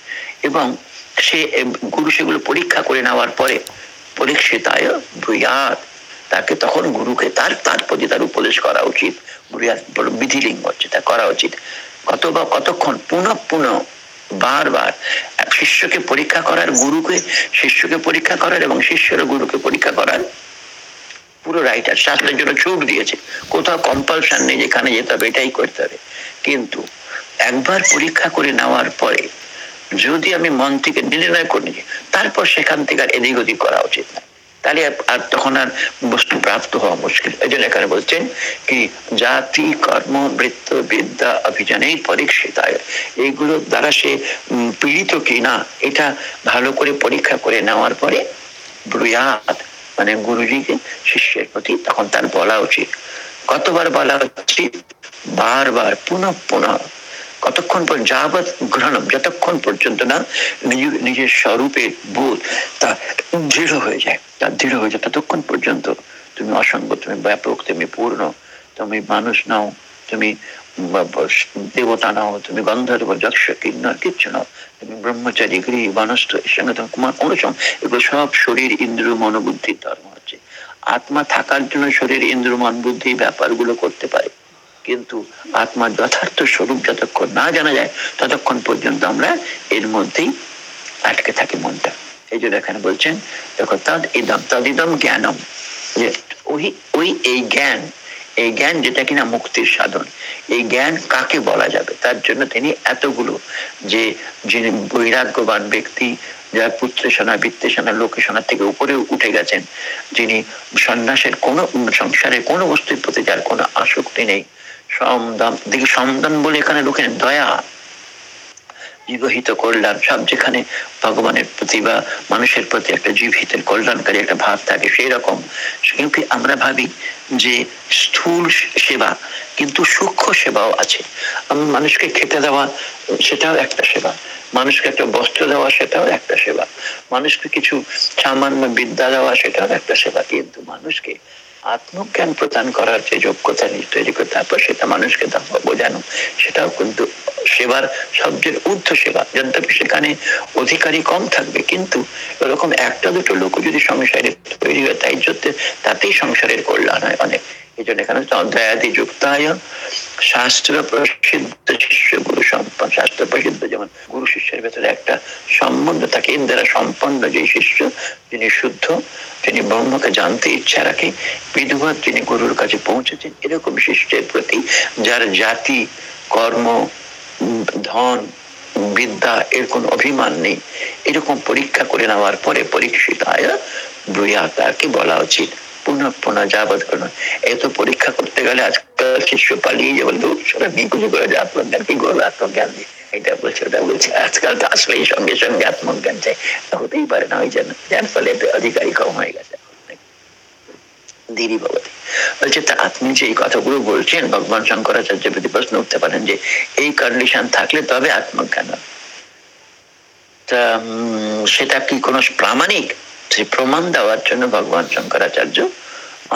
এবং সে গুরু সেগুলো পরীক্ষা করে নেওয়ার পরে পরীক্ষিতায় ব্রুয়াত তাকে তখন গুরুকে তার তার প্রতি তার উপদেশ করা উচিত। বিধিলিঙ্গ হচ্ছে, তা করা উচিত। কত বা, কতক্ষণ পুনঃ পুনঃ বারবার এক শিষ্যকে পরীক্ষা করার গুরুকে, শিষ্যকে পরীক্ষা করার এবং শিষ্যের গুরুকে পরীক্ষা করার পুরো রাইটার শাস্ত্রের জন্য ছুট দিয়েছে। কোথাও কম্পালশন নেই যেখানে যেতে হবে, এটাই করতে হবে। কিন্তু একবার পরীক্ষা করে নেওয়ার পরে যদি আমি মন থেকে নির্ণয় করে নিই তারপর সেখান থেকে আর এদিক ওদিক করা উচিত না। তাহলে আর- তখন আর বস্তু প্রাপ্ত হওয়া মুশকিল। এই জন্য এখানে বলছেন কি, জাতি, কর্ম, বৃত্ত, বিদ্যা অভিযানেই পরীক্ষিতায় এইগুলোর দ্বারা সে পীড়িত কি না এটা ভালো করে পরীক্ষা করে নেওয়ার পরে ব্রুয়াত মানে গুরুজিকে শিষ্যের প্রতি তখন তার বলা উচিত। কতবার বলা উচিত? বারবার, পুনঃ পুনঃ কতক্ষণ পর যাবৎ গ্রহণম যতক্ষণ পর্যন্ত না নিজ- নিজের স্বরূপের বোধ তা দৃঢ় হয়ে যায়, তা দৃঢ় হয়ে যায়, ততক্ষণ পর্যন্ত তুমি অসঙ্গ তুমি ব্যাপক, তুমি পূর্ণ, তুমি মানুষ নাও, তুমি দেবতা নাও, তুমি গন্ধর্ব যক্ষ কিন্নর কিচ্ছু নাও, তুমি ব্রহ্মচারী, গৃহ, বনস্থ, এর সঙ্গে তোমার কুমার কোনো সম- এগুলো সব শরীর, ইন্দ্র মনোবুদ্ধির ধর্ম হচ্ছে আত্মা থাকার জন্য শরীর, ইন্দ্র মন বুদ্ধি ব্যাপারগুলো করতে পারে। কিন্তু আত্মার যথার্থ স্বরূপ যতক্ষণ না জানা যায়, ততক্ষণ পর্যন্ত আমরা এর মধ্যেই আটকে থাকি মনটা। এই জন্য এখানে বলছেন, দেখো, তদ ইদম তদিদম জ্ঞানম। যে ওই ওই, এই জ্ঞান এই জ্ঞান যেটা কিনা মুক্তির সাধন, এই জ্ঞান কাকে বলা যাবে? তার জন্য তিনি এতগুলো যে যিনি বৈরাগ্যবান ব্যক্তি, যার পুত্র সোনা বৃত্তে সোনা, লোকে সোনার থেকে উপরে উঠে গেছেন, যিনি সন্ন্যাসের কোনো সংসারের কোনো বস্তুর প্রতি যার কোনো আসক্তি নেই সমদম বলে এখানে লোকের দয়া। জীবহিত কল্যাণ, সব যেখানে ভগবানের প্রতি বা মানুষের প্রতি একটা জীবহিতের কল্যাণকারী একটা ভাব থাকে সেই রকম কিন্তু আমরা ভাবি যে স্থূল সেবা, কিন্তু সূক্ষ্ম সেবাও আছে। মানুষকে খেতে দেওয়া, সেটাও একটা সেবা। মানুষকে একটা বস্ত্র দেওয়া, সেটাও একটা সেবা। মানুষকে কিছু সামান্য বিদ্যা দেওয়া, সেটাও একটা সেবা। কিন্তু মানুষকে আত্মজ্ঞান প্রদান করার যে যোগ্যতা তৈরি করে তারপর সেটা মানুষকে বোঝানো, সেটাও কিন্তু সেবার সবচেয়ে ঊর্ধ্ব সেবা। যদি সেখানে অধিকারী কম থাকবে, কিন্তু এরকম একটা দুটো লোক যদি সংসারে তৈরি হয়, তাই জন্য তাতেই সংসারের কল্যাণ হয় অনেক। এই জন্য এখানে অধ্যায়াদি শাস্ত্র প্রসিদ্ধ শিষ্য গুরু সম্পন্ন, শাস্ত্র প্রসিদ্ধ যেমন গুরু শিষ্যের ভেতরে একটা সম্বন্ধ থাকে দ্বারা সম্পন্ন যে শিষ্য, যিনি শুদ্ধ, তিনি ব্রহ্মকে জানতে ইচ্ছা রাখে বিধুবত তিনি গুরুর কাছে পৌঁছেছেন, এরকম শিষ্যের প্রতি যার জাতি, কর্ম ধন, বিদ্যা এর কোন অভিমান নেই, এরকম পরীক্ষা করে নেওয়ার পরে পরীক্ষিত আয় তাকে বলা উচিত। পুনঃ পুনঃ এত পরীক্ষা করতে গেলে আজকাল শিষ্য পালিয়ে বিকুলি করে যে আত্মজ্ঞান, কি করবে আত্মজ্ঞান দিয়ে? এটা বলছে, ওটা বলছে। আজকাল তো সঙ্গে সঙ্গে আত্মজ্ঞান চাই। হতেই পারে না, ওই যার ফলে অধিকারী কম হয়ে গেছে। আপনি যে এই কথাগুলো বলছেন, ভগবান শঙ্করাচার্য প্রতি প্রশ্ন উঠতে পারেন যে, এই কন্ডিশন থাকলে তবে আত্মজ্ঞান হবে। সেটা কি কোনো প্রামাণিক? সেই প্রমাণ দেওয়ার জন্য ভগবান শঙ্করাচার্য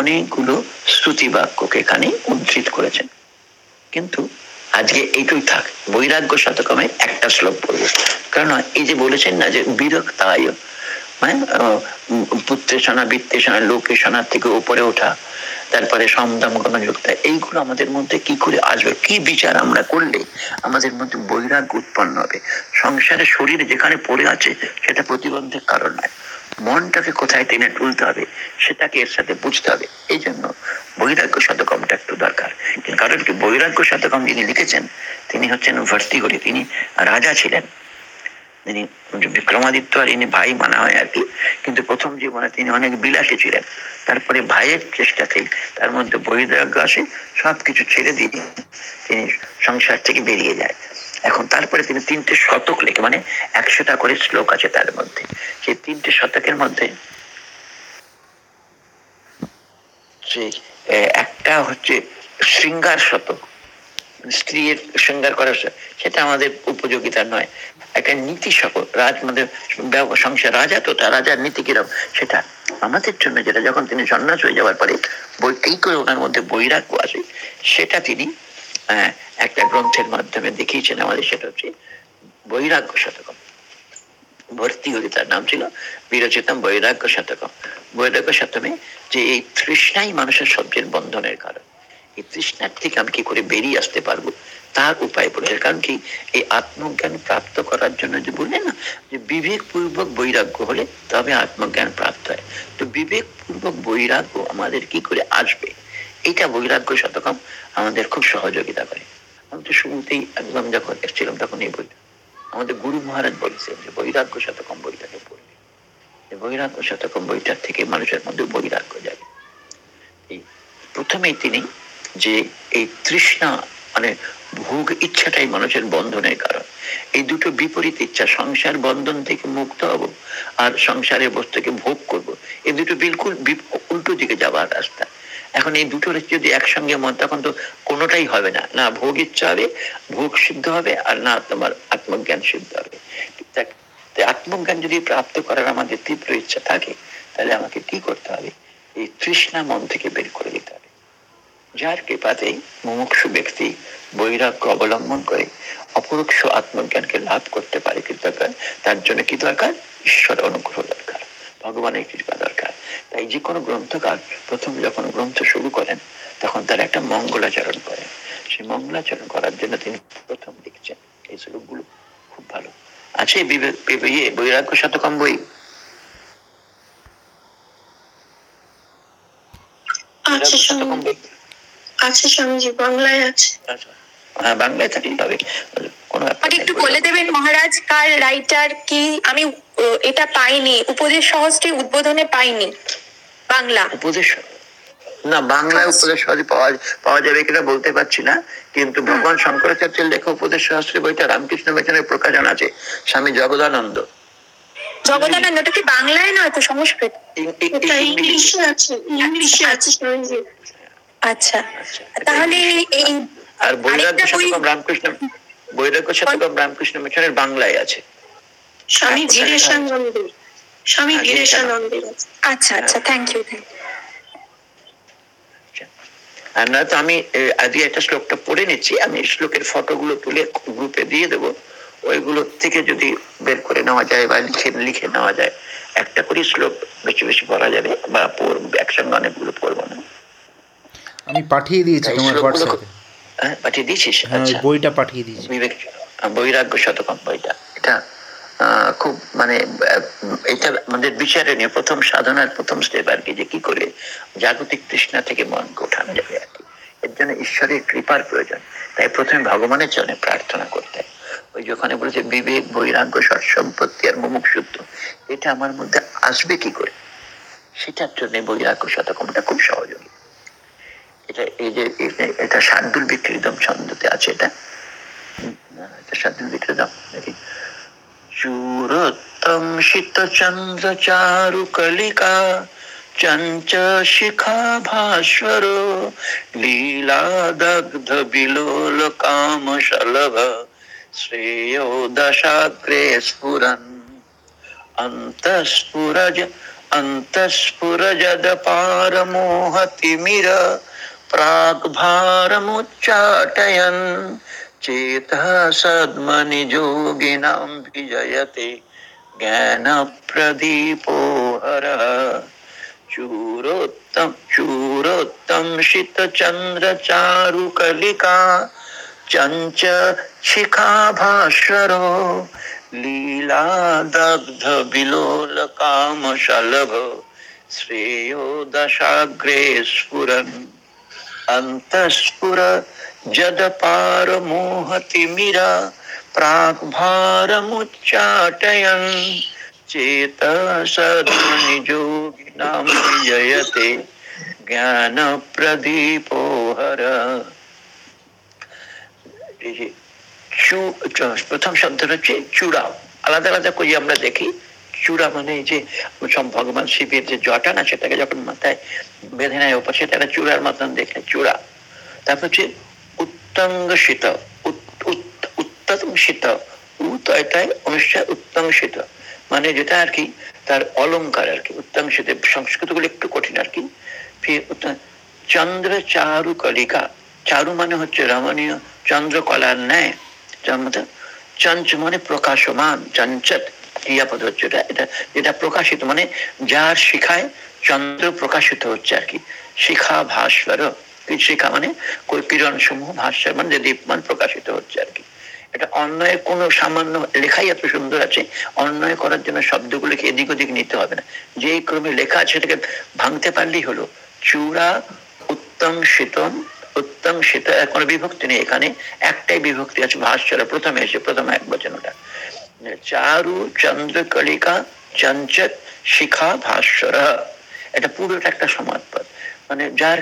অনেকগুলো শ্রুতি বাক্যকে এখানে উদ্ধৃত করেছেন। কিন্তু আজকে এইটুই থাক, বৈরাগ্য শতকমে একটা শ্লোক পড়ব কারণ এই যে বলেছেন না যে বিরক্তায় মানে থেকে উপরে ওঠা, তারপরে সমদম এইগুলো আমাদের মধ্যে কি করে আসবে? কি বিচার আমরা করলে আমাদের মধ্যে বৈরাগ্য উৎপন্ন হবে? সংসারে শরীর যেখানে পড়ে আছে, সেটা প্রতিবন্ধের কারণ নয়। মনটাকে কোথায় টেনে তুলতে হবে, সেটাকে এর সাথে বুঝতে হবে। এই জন্য বৈরাগ্য শতকমটা একটু দরকার। কারণ কি, বৈরাগ্য শতকম যিনি লিখেছেন, তিনি হচ্ছেন ভর্তিগরি তিনি রাজা ছিলেন। তিনি বিক্রমাদিত্য আর ইনি ভাই মানা হয় আর কি। কিন্তু প্রথম জীবনে তিনি অনেক বিলাসী ছিলেন। তারপরে ভাইয়ের চেষ্টাতেই তার মধ্যে বৈরাগ্য আসে, সবকিছু ছেড়ে দিয়ে তিনি সংসার থেকে বেরিয়ে যায়। এখন তারপরে তিনি তিনটে শতক লেখে মানে একশোটা করে শ্লোক আছে তার মধ্যে। সেই তিনটে শতকের মধ্যে একটা হচ্ছে শৃঙ্গার শতক। স্ত্রীর শৃঙ্গার করা সেটা আমাদের উপযোগিতা নয়। একটা নীতি সকল রাজ আমাদের সংসার, রাজা তো তার, রাজার নীতি কিরম? সেটা আমাদের জন্য যেটা, যখন তিনি সন্ন্যাস হয়ে যাওয়ার পরে এই করে ওনার মধ্যে বৈরাগ্য আসে সেটা তিনি একটা গ্রন্থের মাধ্যমে দেখিয়েছেন আমাদের সেটা হচ্ছে বৈরাগ্য শতকম। ভর্তি হরি তার নাম ছিল বিরচিতম বৈরাগ্য শতকম। বৈরাগ্য শতমে যে এই তৃষ্ণাই মানুষের সবচেয়ে বন্ধনের কারণ। এই তৃষ্ণার থেকে আমি কি করে বেরিয়ে আসতে পারব? তার উপায় বলেছে কারণ কি? এই আত্মজ্ঞান প্রাপ্ত করার জন্য যে বললেন না, যে বিবেক পূর্বক বৈরাগ্য হলে তবে আত্মজ্ঞান প্রাপ্ত হয়। তো বিবেক পূর্বক বৈরাগ্য আমাদের কি করে আসবে? এটা বৈরাগ্য শতকম আমাদের খুব সহযোগিতা করে। আমি তো শুরুতেই একদম যখন এসেছিলাম তখন এই বইটা। আমাদের গুরু মহারাজ বলছেন যে বৈরাগ্য শতকম বইটাকে পড়বে। বৈরাগ্য শতকম বইটার থেকে মানুষের মধ্যে বৈরাগ্য যাবে এই প্রথমেই তিনি যে এই তৃষ্ণা মানে ভোগ ইচ্ছাটাই মানুষের বন্ধনের কারণ। এই দুটো বিপরীত ইচ্ছা, সংসার বন্ধন থেকে মুক্ত হব আর সংসারের বস্তুকে ভোগ করব। এই দুটো বিলকুল উল্টো দিকে যাওয়ার রাস্তা। এখন এই দুটোর যদি একসঙ্গে মন, তখন তো কোনোটাই হবে না। না ভোগ ইচ্ছা হবে, ভোগ সিদ্ধ হবে, আর না তোমার আত্মজ্ঞান সিদ্ধ হবে। আত্মজ্ঞান যদি প্রাপ্ত করার আমাদের তীব্র ইচ্ছা থাকে, তাহলে আমাকে কি করতে হবে? এই তৃষ্ণা মন থেকে বের করে দিতে হবে। যার কৃপাতে মুমুক্ষু ব্যক্তি বৈরাগ্য অবলম্বন করে অপরোক্ষ আত্মজ্ঞানকে লাভ করতে পারে কি দরকার তার জন্য কি দরকার? ঈশ্বর অনুগ্রহ দরকার। ভগবানের কৃপা দরকার। তাই যে কোনো গ্রন্থকার প্রথম যখন গ্রন্থ শুরু করেন তখন তার একটা মঙ্গলাচরণ করেন সেই মঙ্গলাচরণ করার জন্য তিনি প্রথম লিখছেন। এই শ্লোকগুলো খুব ভালো। আছে বিবে- ইয়ে, বৈরাগ্য শতকম বই?
আছে
বৈরাগ্য শতকম
স্বামী
বই?
আছে স্বামীজি বাংলায় আছে।
আচ্ছা। হ্যাঁ বাংলায় থাকলেই হবে। কোনো ব্যাপার
একটু বলে দেবেন মহারাজ কার রাইটার কি? আমি এটা পাইনি। উপদেশ সহজটি উদ্বোধনে পাইনি। বাংলা।
উপদেশ না বাংলায় উপদেশ পাওয়া পাওয়া যাবে কিনা বলতে পারছি না কিন্তু ভগবান শঙ্করাচার্যের লেখা উপদেশ সহস্রী বইটা রামকৃষ্ণ মিশনের প্রকাশন আছে স্বামী জগদানন্দ।
জগদানন্দ ওটা কি বাংলায় নয় তো সংস্কৃত?
ইংলিশ।
ইংলিশে আছে ইংলিশে আছে
আচ্ছা।
আচ্ছা
তাহলে এই
আর বৈরাগ্য শতকম রামকৃষ্ণ বৈরাগ্য শতকম রামকৃষ্ণ মিশনের বাংলায় আছে।
স্বামী ধীরেশানন্দের স্বামী
হ্যাঁ,
আচ্ছা আচ্ছা থ্যাংক ইউ থ্যাংক
নয়তো আমি আজকে একটা শ্লোকটা পড়ে নিচ্ছি। আমি শ্লোকের ফটোগুলো তুলে গ্রুপে দিয়ে দেবো। ওইগুলো থেকে যদি বের করে নেওয়া যায় বা লিখে লিখে নেওয়া যায় একটা করে শ্লোক বেশি বেশি পড়া যাবে বা পড়ব একসঙ্গে অনেকগুলো পড়ব না।
আমি পাঠিয়ে দিয়েছি তোমার হোয়াটসঅ্যাপে।
হ্যাঁ পাঠিয়ে দিয়েছিস?
হ্যাঁ
আচ্ছা।
বইটা পাঠিয়ে দিয়েছি।
বিবেক বৈরাগ্য শতকম বইটা। এটা খুব মানে এটা আমাদের বিচারে নিয়ে প্রথম সাধনার প্রথম স্টেপ আর কি যে কি করে জাগতিক তৃষ্ণা থেকে মনকে ওঠানো যাবে আর কি। এর জন্য ঈশ্বরের কৃপার প্রয়োজন। তাই প্রথমে ভগবানের জন্য প্রার্থনা করতে। ওই যেখানে বলেছে, বিবেক, বৈরাগ্য, সৎসম্পত্তি আর মুমুক্ষুত্ব এটা আমার মধ্যে আসবে কি করে? সেটার জন্য বৈরাগ্য শতকমটা খুব সহযোগী। এটা এই যে এটা- শার্দুল বিক্রিতম ছন্দতে আছে এটা। শার্দুল বিক্রিতম দেখি शूरोत्तम शितचन्द्रचारुकलिका चञ्चशिखाभास्वरो लीलादग्धबिलोलकामशलभ श्रेय दशाग्रे स्फुरन्। मीर अन्तःस्फुरजदपारमोहतिमिर प्राग्भारमुच्चाटयन्। चेतः सद्मनि जोगिनां विजयते ज्ञानप्रदीपो हरः। चूरोत्तम चूरोत्तम शीतचन्द्रचारुकलिका चञ्च शिखाभास्वरो लीला दग्ध विलोल श्रेयो दशाग्रे स्फुरन् अन्तःस्फुर जदपारमोहतिमिरा प्राग्भारमुच्चाटयन् चेतसद्मनिजोगिनां विजयते জ্ঞানপ্রদীপো হর এই যে চু- চ- প্রথম শব্দটা হচ্ছে চূড়া আলাদা আলাদা করে আমরা দেখি চূড়া মানে এই যে সব ভগবান শিবের যে জটা না সেটাকে যখন মাথায় বেঁধে নেয় ওপর সেটা একটা চূড়ার মতন দেখে চূড়া তারপর হচ্ছে উত্তঙ্গ শীত উত- উত্তম শীত মানে যেটা আর কি, তার অলংকার আর কি উত্তম শীত সংস্কৃতগুলো একটু কঠিন আর কি। চন্দ্র চারু কলিকা। চারু মানে হচ্ছে রমণীয় চন্দ্রকলার ন্যায়। চঞ্চ মানে প্রকাশমান, চঞ্চত। ক্রিয়াপদ হচ্ছে এটা এটা, যেটা প্রকাশিত মানে যার শিখায় চন্দ্র প্রকাশিত হচ্ছে আর কি। শিখা ভাস্বর শিখা মানে কিরণ সমূহ ভাস্বর মানে যে দীপমান প্রকাশিত হচ্ছে আর কি। এটা অন্যয়ের কোনো সামান্য লেখাই এত সুন্দর আছে অন্যয় করার জন্য শব্দগুলোকে এদিক ওদিক নিতে হবে না। যে ক্রমে লেখা আছে সেটাকে ভাঙতে পারলেই হলো। চূড়া উত্তম শীতম উত্তম শীত কোনো বিভক্তি নেই। এখানে একটাই বিভক্তি আছে ভাস্বর প্রথমে এসে প্রথম এক বচন ওটা চারু, চন্দ্র, কলিকা চঞ্চত শিখা, ভাস্বর। এটা পুরোটা একটা সমাজপদ। মানে যার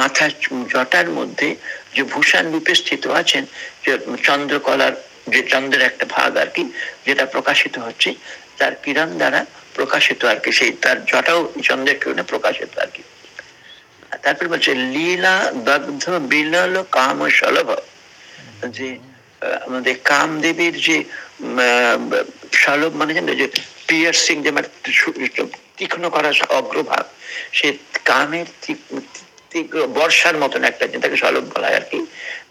মাথার জটার মধ্যে যে ভূষণ রূপে স্থিত আছেন, যে চন্দ্রকলার, যে চন্দ্রের একটা ভাগ আর কি, যেটা প্রকাশিত হচ্ছে, তার কিরণ দ্বারা প্রকাশিত আর কি, সেই তার জটাও চন্দ্রের কিরণে প্রকাশিত আর কি। তারপর বলছে, লীলা দগ্ধ বিলাল কাম সলভ। যে আমাদের কামদেবীর যে সলভ মানে জানো, যে পিয়ার্সিং যে মানে তীক্ষ্ণ করা অগ্রভাগ, সে কামের বর্ষার মতন একটা যেটাকে সলভ বলা আর কি,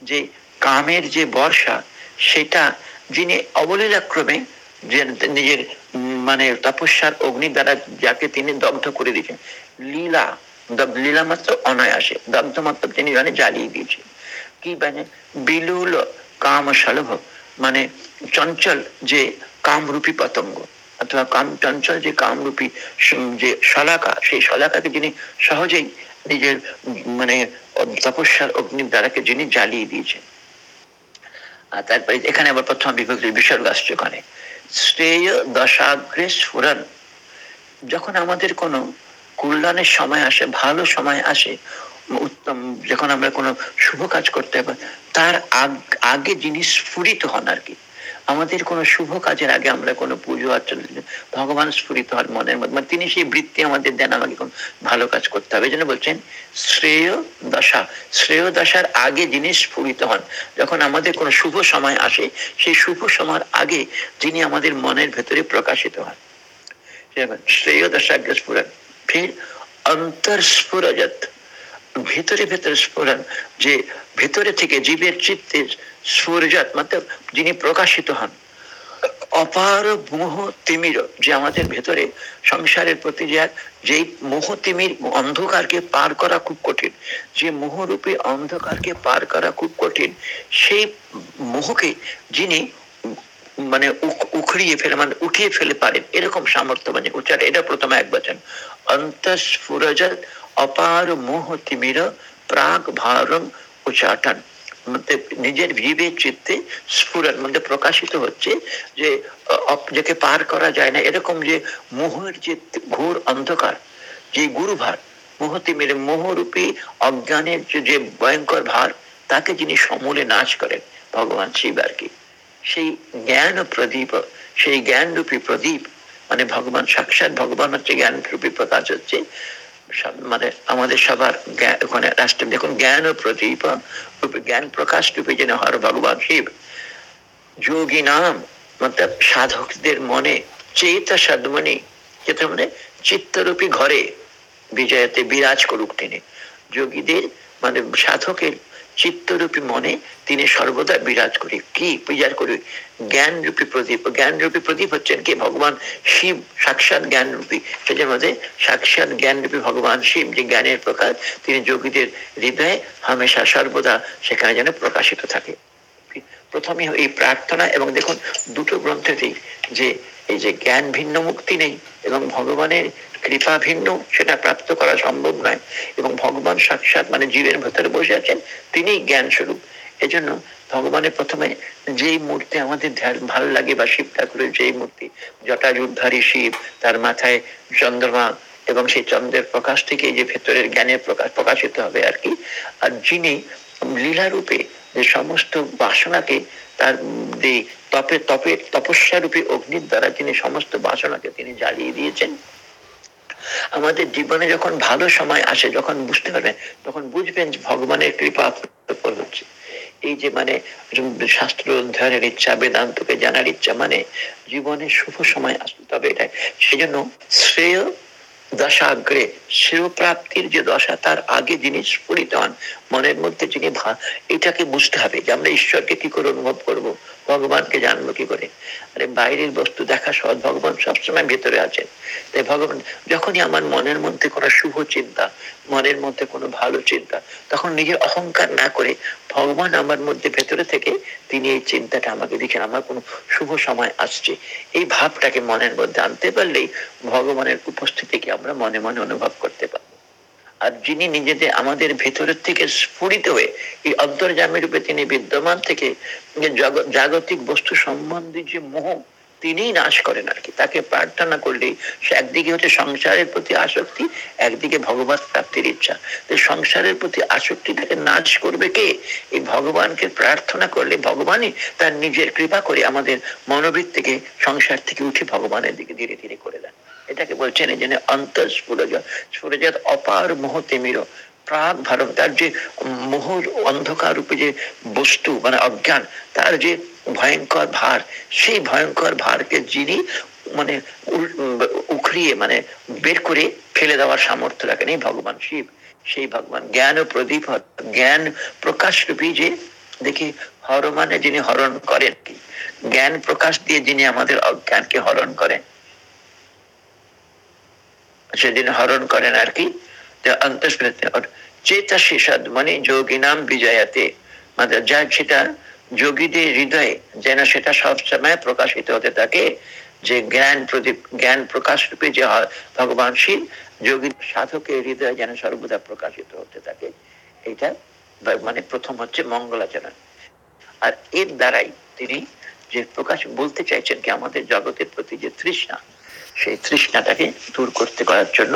যে কামের যে বর্ষা, সেটা যিনি অবলীলাক্রমে যে নিজের মানে তপস্যার অগ্নি দ্বারা যাকে তিনি দগ্ধ করে দিয়েছেন, লীলা লীলা মাত্র অনায়াসে, দগ্ধ মাত্র তিনি মানে জ্বালিয়ে দিয়েছেন। কি মানে? বিলুল কাম সলভ মানে চঞ্চল যে কামরূপী পতঙ্গ, অথবা কাম, চঞ্চল যে কামরূপী যে শলাকা, সেই শলাকাকে যিনি সহজেই নিজের মানে তপস্যার অগ্নির দ্বারাকে যিনি জ্বালিয়ে দিয়েছেন। আর তারপরে এখানে আবার প্রথম বিভক্তি বিসর্গ আসছে ওখানে শ্রেয় দশাগ্রে স্ফুরন যখন আমাদের কোনো কল্যাণের সময় আসে, ভালো সময় আসে, উত্তম, যখন আমরা কোনো শুভ কাজ করতে পারি, তার আগে যিনি স্ফুরিত হন আর কি আমাদের কোনো শুভ কাজের আগে আমরা কোনো পুজো অর্চনা ভগবান স্ফুরিত হন মনের মধ্যে। মানে তিনি সেই বৃত্তি আমাদের দেন, আমাকে কোন ভালো কাজ করতে হবে। এই বলছেন, শ্রেয় দশা। শ্রেয় দশার আগে যিনি স্ফুরিত হন, যখন আমাদের কোনো শুভ সময় আসে, সেই শুভ সময়ের আগে যিনি আমাদের মনের ভেতরে প্রকাশিত হন। শ্রেয় দশাগ্র স্ফুরন। ফির অন্তর্স্ফুরজত ভেতরে ভেতরে স্ফুরন যে ভেতরে থেকে জীবের চিত্তে স্ফুরজাত মতলব যিনি প্রকাশিত হন। অপার মোহ তিমির, যে আমাদের ভেতরে সংসারের প্রতি যে মোহ তিমির অন্ধকারকে পার করা খুব কঠিন, যে মোহরূপী অন্ধকারকে পার করা খুব কঠিন, সেই মোহকে যিনি মানে উখড়িয়ে ফেলে মানে উঠিয়ে ফেলে পারেন, এরকম সামর্থ্য মানে উচ্চার এটা প্রথমে এক বচন। অন্তঃস্ফুরজত অপার মোহ তিমির, প্রাগ ভারম উচ্চাটন নিজের ভিবে চিত্তে স্ফুরন মধ্যে প্রকাশিত হচ্ছে যে যাকে পার করা যায় না। এরকম যে মোহের যে ঘোর অন্ধকার, যে গুরুভার, মোহতি মেরে মোহরূপী অজ্ঞানের যে ভয়ঙ্কর ভার, তাকে যিনি সমূলে নাশ করেন, ভগবান শিব আর কি। সেই জ্ঞান প্রদীপ, সেই জ্ঞান রূপী প্রদীপ মানে ভগবান সাক্ষাৎ ভগবান হচ্ছে জ্ঞান রূপী প্রকাশ হচ্ছে মানে আমাদের সবার ওখানে রাষ্ট্র দেখুন, জ্ঞান ও প্রদীপ জ্ঞান প্রকাশ রূপে যেন হর ভগবান শিব। যোগী নাম, মতলব সাধকদের মনে চেতা সাধমনি যেটা মানে চিত্তরূপী ঘরে বিজয়তে বিরাজ করুক তিনি। যোগীদের মানে সাধকের চিত্তরূপী মনে তিনি সর্বদা বিরাজ করি। কি? বিরাজ করি? জ্ঞান রূপী প্রদীপ। জ্ঞান রূপী প্রদীপ হচ্ছেন কি? ভগবান শিব, সাক্ষাৎ জ্ঞান রূপী সেটার মধ্যে সাক্ষাৎ জ্ঞান রূপী ভগবান শিব, যে জ্ঞানের প্রকাশ তিনি যোগীদের হৃদয়ে হামেশা সর্বদা সেখানে যেন প্রকাশিত থাকে। প্রথমে এই প্রার্থনা এবং দেখুন, দুটো গ্রন্থেতেই যে এই যে জ্ঞান ভিন্ন মুক্তি নেই এবং ভগবানের কৃপা ভিন্ন, সেটা প্রাপ্ত করা সম্ভব নয়। এবং ভগবান সাক্ষাৎ মানে জীবের ভেতরে বসে আছেন তিনি জ্ঞান স্বরূপ এজন্য ভগবানের প্রথমে যেই মূর্তি আমাদের ভালো লাগে বা শিব ঠাকুরের যেই মূর্তি জটাজুদ্ধারী শিব, তার মাথায় চন্দ্রমা এবং সেই চন্দ্রের প্রকাশ থেকে যে ভেতরের জ্ঞানের প্রকাশ প্রকাশিত হবে আর কি, আর যিনি লীলা রূপে যে সমস্ত বাসনাকে তার তপে তপে তপস্যা রূপে অগ্নির দ্বারা তিনি সমস্ত বাসনাকে তিনি জ্বালিয়ে দিয়েছেন আমাদের জীবনে যখন ভালো সময় আসে, যখন বুঝতে পারবেন তখন বুঝবেন ভগবানের কৃপা হচ্ছে। এই যে মানে শাস্ত্র অধ্যয়নের ইচ্ছা, বেদান্তকে জানার ইচ্ছা মানে জীবনে শুভ সময় আসবে তবে সেই জন্য শ্রেয় দশাগ্রে শ্রেয় প্রাপ্তির যে দশা, তার আগে যিনি স্ফুরিত হন, মনের মধ্যে যিনি এটাকে বুঝতে হবে যে আমরা ঈশ্বরকে কি করে অনুভব করব? ভগবানকে জানব কি করে? আরে বাইরের বস্তু দেখা সহজ, ভগবান সবসময় ভেতরে আছেন। তাই ভগবান, যখনই আমার মনের মধ্যে কোনো শুভ চিন্তা, মনের মধ্যে কোনো ভালো চিন্তা, তখন নিজের অহংকার না করে ভগবান আমার মধ্যে ভেতরে থেকে তিনি এই চিন্তাটা আমাকে দিচ্ছেন। আমার কোনো শুভ সময় আসছে। এই ভাবটাকে মনের মধ্যে আনতে পারলেই ভগবানের উপস্থিতিকে আমরা মনে মনে অনুভব করতে পারব আর যিনি নিজেদের আমাদের ভেতরের থেকে স্ফুরিত হয়ে এই অন্তর্জামী রূপে তিনি বিদ্যমান থেকে জাগতিক বস্তু সম্বন্ধে যে মোহ, তিনিই নাশ করেন আর কি। তাকে প্রার্থনা করলেই সে একদিকে হচ্ছে সংসারের প্রতি আসক্তি, একদিকে ভগবত প্রাপ্তির ইচ্ছা। সংসারের প্রতি আসক্তিটাকে নাশ করবে কে? এই ভগবানকে প্রার্থনা করলে ভগবানই তার নিজের কৃপা করে আমাদের মনোবৃত্তিকে, সংসার থেকে উঠে ভগবানের দিকে ধীরে ধীরে করে দেন। এটাকে বলছেন এই জন্য অন্তর স্ফুরজত স্ফুরজত অপার মোহ তিমির। প্রাগ ভারত তার যে মোহর অন্ধকার রূপে যে বস্তু মানে অজ্ঞান, তার যে ভয়ঙ্কর ভার, সেই ভয়ঙ্কর ভারকে যিনি মানে উখড়িয়ে মানে বের করে ফেলে দেওয়ার সামর্থ্য রাখেন এই ভগবান শিব। সেই ভগবান জ্ঞান ও প্রদীপ। জ্ঞান প্রকাশ রূপী যে দেখি হর মানে যিনি হরণ করেন, জ্ঞান প্রকাশ দিয়ে যিনি আমাদের অজ্ঞানকে হরণ করেন। সেদিন হরণ করেন আর কি। মানে যোগী নাম বিজয়াতে। মানে যা সেটা যোগীদের হৃদয়ে যেন সেটা সব সময় প্রকাশিত হতে থাকে যে জ্ঞান প্রদীপ, জ্ঞান প্রকাশ রূপে যে ভগবান শিব যোগী সাধকের হৃদয়ে যেন সর্বদা প্রকাশিত হতে থাকে। এটা মানে প্রথম হচ্ছে মঙ্গলাচরণ। আর এর দ্বারাই তিনি যে প্রকাশ বলতে চাইছেন কি, আমাদের জগতের প্রতি যে তৃষ্ণা সেই তৃষ্ণাটাকে দূর করতে করার জন্য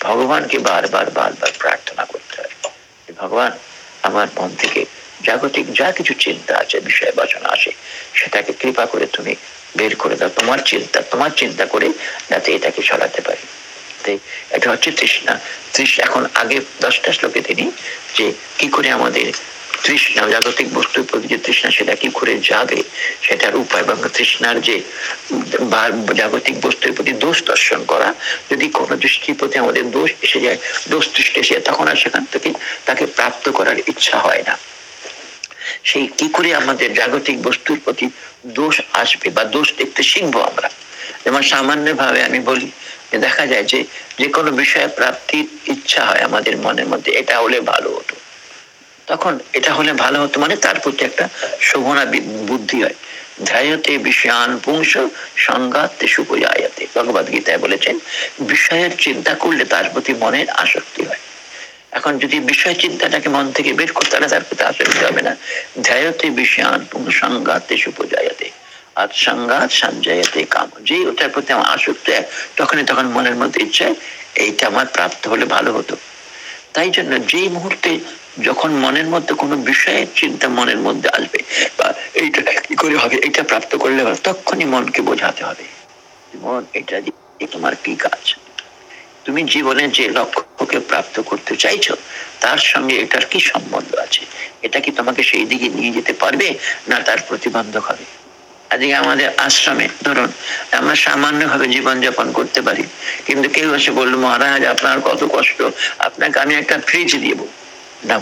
ভগবানকে বারবার বারবার প্রার্থনা করতে হয়। ভগবান, আমার মন থেকে জাগতিক যা কিছু চিন্তা আছে, বিষয় বাসনা আসে সেটাকে কৃপা করে তুমি বের করে দাও। তোমার চিন্তা তোমার চিন্তা করে যাতে এটাকে সরাতে পারি। এটা হচ্ছে তৃষ্ণা। তৃষ্ণা এখন আগে দশটা শ্লোকে তিনি যে, কি করে আমাদের তৃষ্ণা জাগতিক বস্তুর প্রতি যে তৃষ্ণা সেটা কি করে যাবে? সেটার উপায় এবং তৃষ্ণার যে জাগতিক বস্তুর প্রতি দোষ দর্শন করা, যদি কোনো দৃষ্টির প্রতি আমাদের দোষ এসে যায়, দোষ দৃষ্টি এসে তখন আর সেখান থেকে তাকে প্রাপ্ত করার ইচ্ছা হয় না। সেই কি করে আমাদের জাগতিক বস্তুর প্রতি দোষ আসবে বা দোষ দেখতে শিখব আমরা? যেমন সামান্য ভাবে আমি বলি দেখা যায় যে যে কোনো বিষয়ে প্রাপ্তির ইচ্ছা হয় আমাদের মনের মধ্যে, এটা হলে ভালো হতো। তখন এটা হলে ভালো হতো মানে তার প্রতি একটা শোভনা বুদ্ধি হয়। ধ্যায়তে বিষয়ান পুংস সংঘাতে গীতায় বলেছেন, বিষয়ের চিন্তা করলে তার প্রতি মনের আসক্তি হয়। এখন যদি বিষয় চিন্তাটাকে মন থেকে বের করতে তার প্রতি আসক্তি হবে না। ধ্যায়তে বিষয়ান পুংস সংঘাতে সুপজায়াতে আর সংঘাত সঞ্জয়াতে কাম। যে ওটার প্রতি আমার আসক্তি তখনই তখন মনের মধ্যে ইচ্ছে এইটা আমার প্রাপ্ত হলে ভালো হতো। তাই জন্য যেই মুহূর্তে যখন মনের মধ্যে কোনো বিষয়ের চিন্তা মনের মধ্যে আসবে, বা এইটা কি করে হবে, এটা প্রাপ্ত করলে হবে, তখনই মনকে বোঝাতে হবে মন, এটা তোমার কি কাজ? তুমি জীবনে যে লক্ষ্যকে প্রাপ্ত করতে চাইছো, তার সঙ্গে এটার কি সম্বন্ধ আছে? এটা কি তোমাকে সেই দিকে নিয়ে যেতে পারবে, না তার প্রতিবন্ধক হবে? আজকে আমাদের আশ্রমে, ধরুন, আমরা সামান্য ভাবে জীবনযাপন করতে পারি। কিন্তু কেউ এসে বলল, মহারাজ, আপনার কত কষ্ট। আপনাকে আমি একটা ফ্রিজ দিব না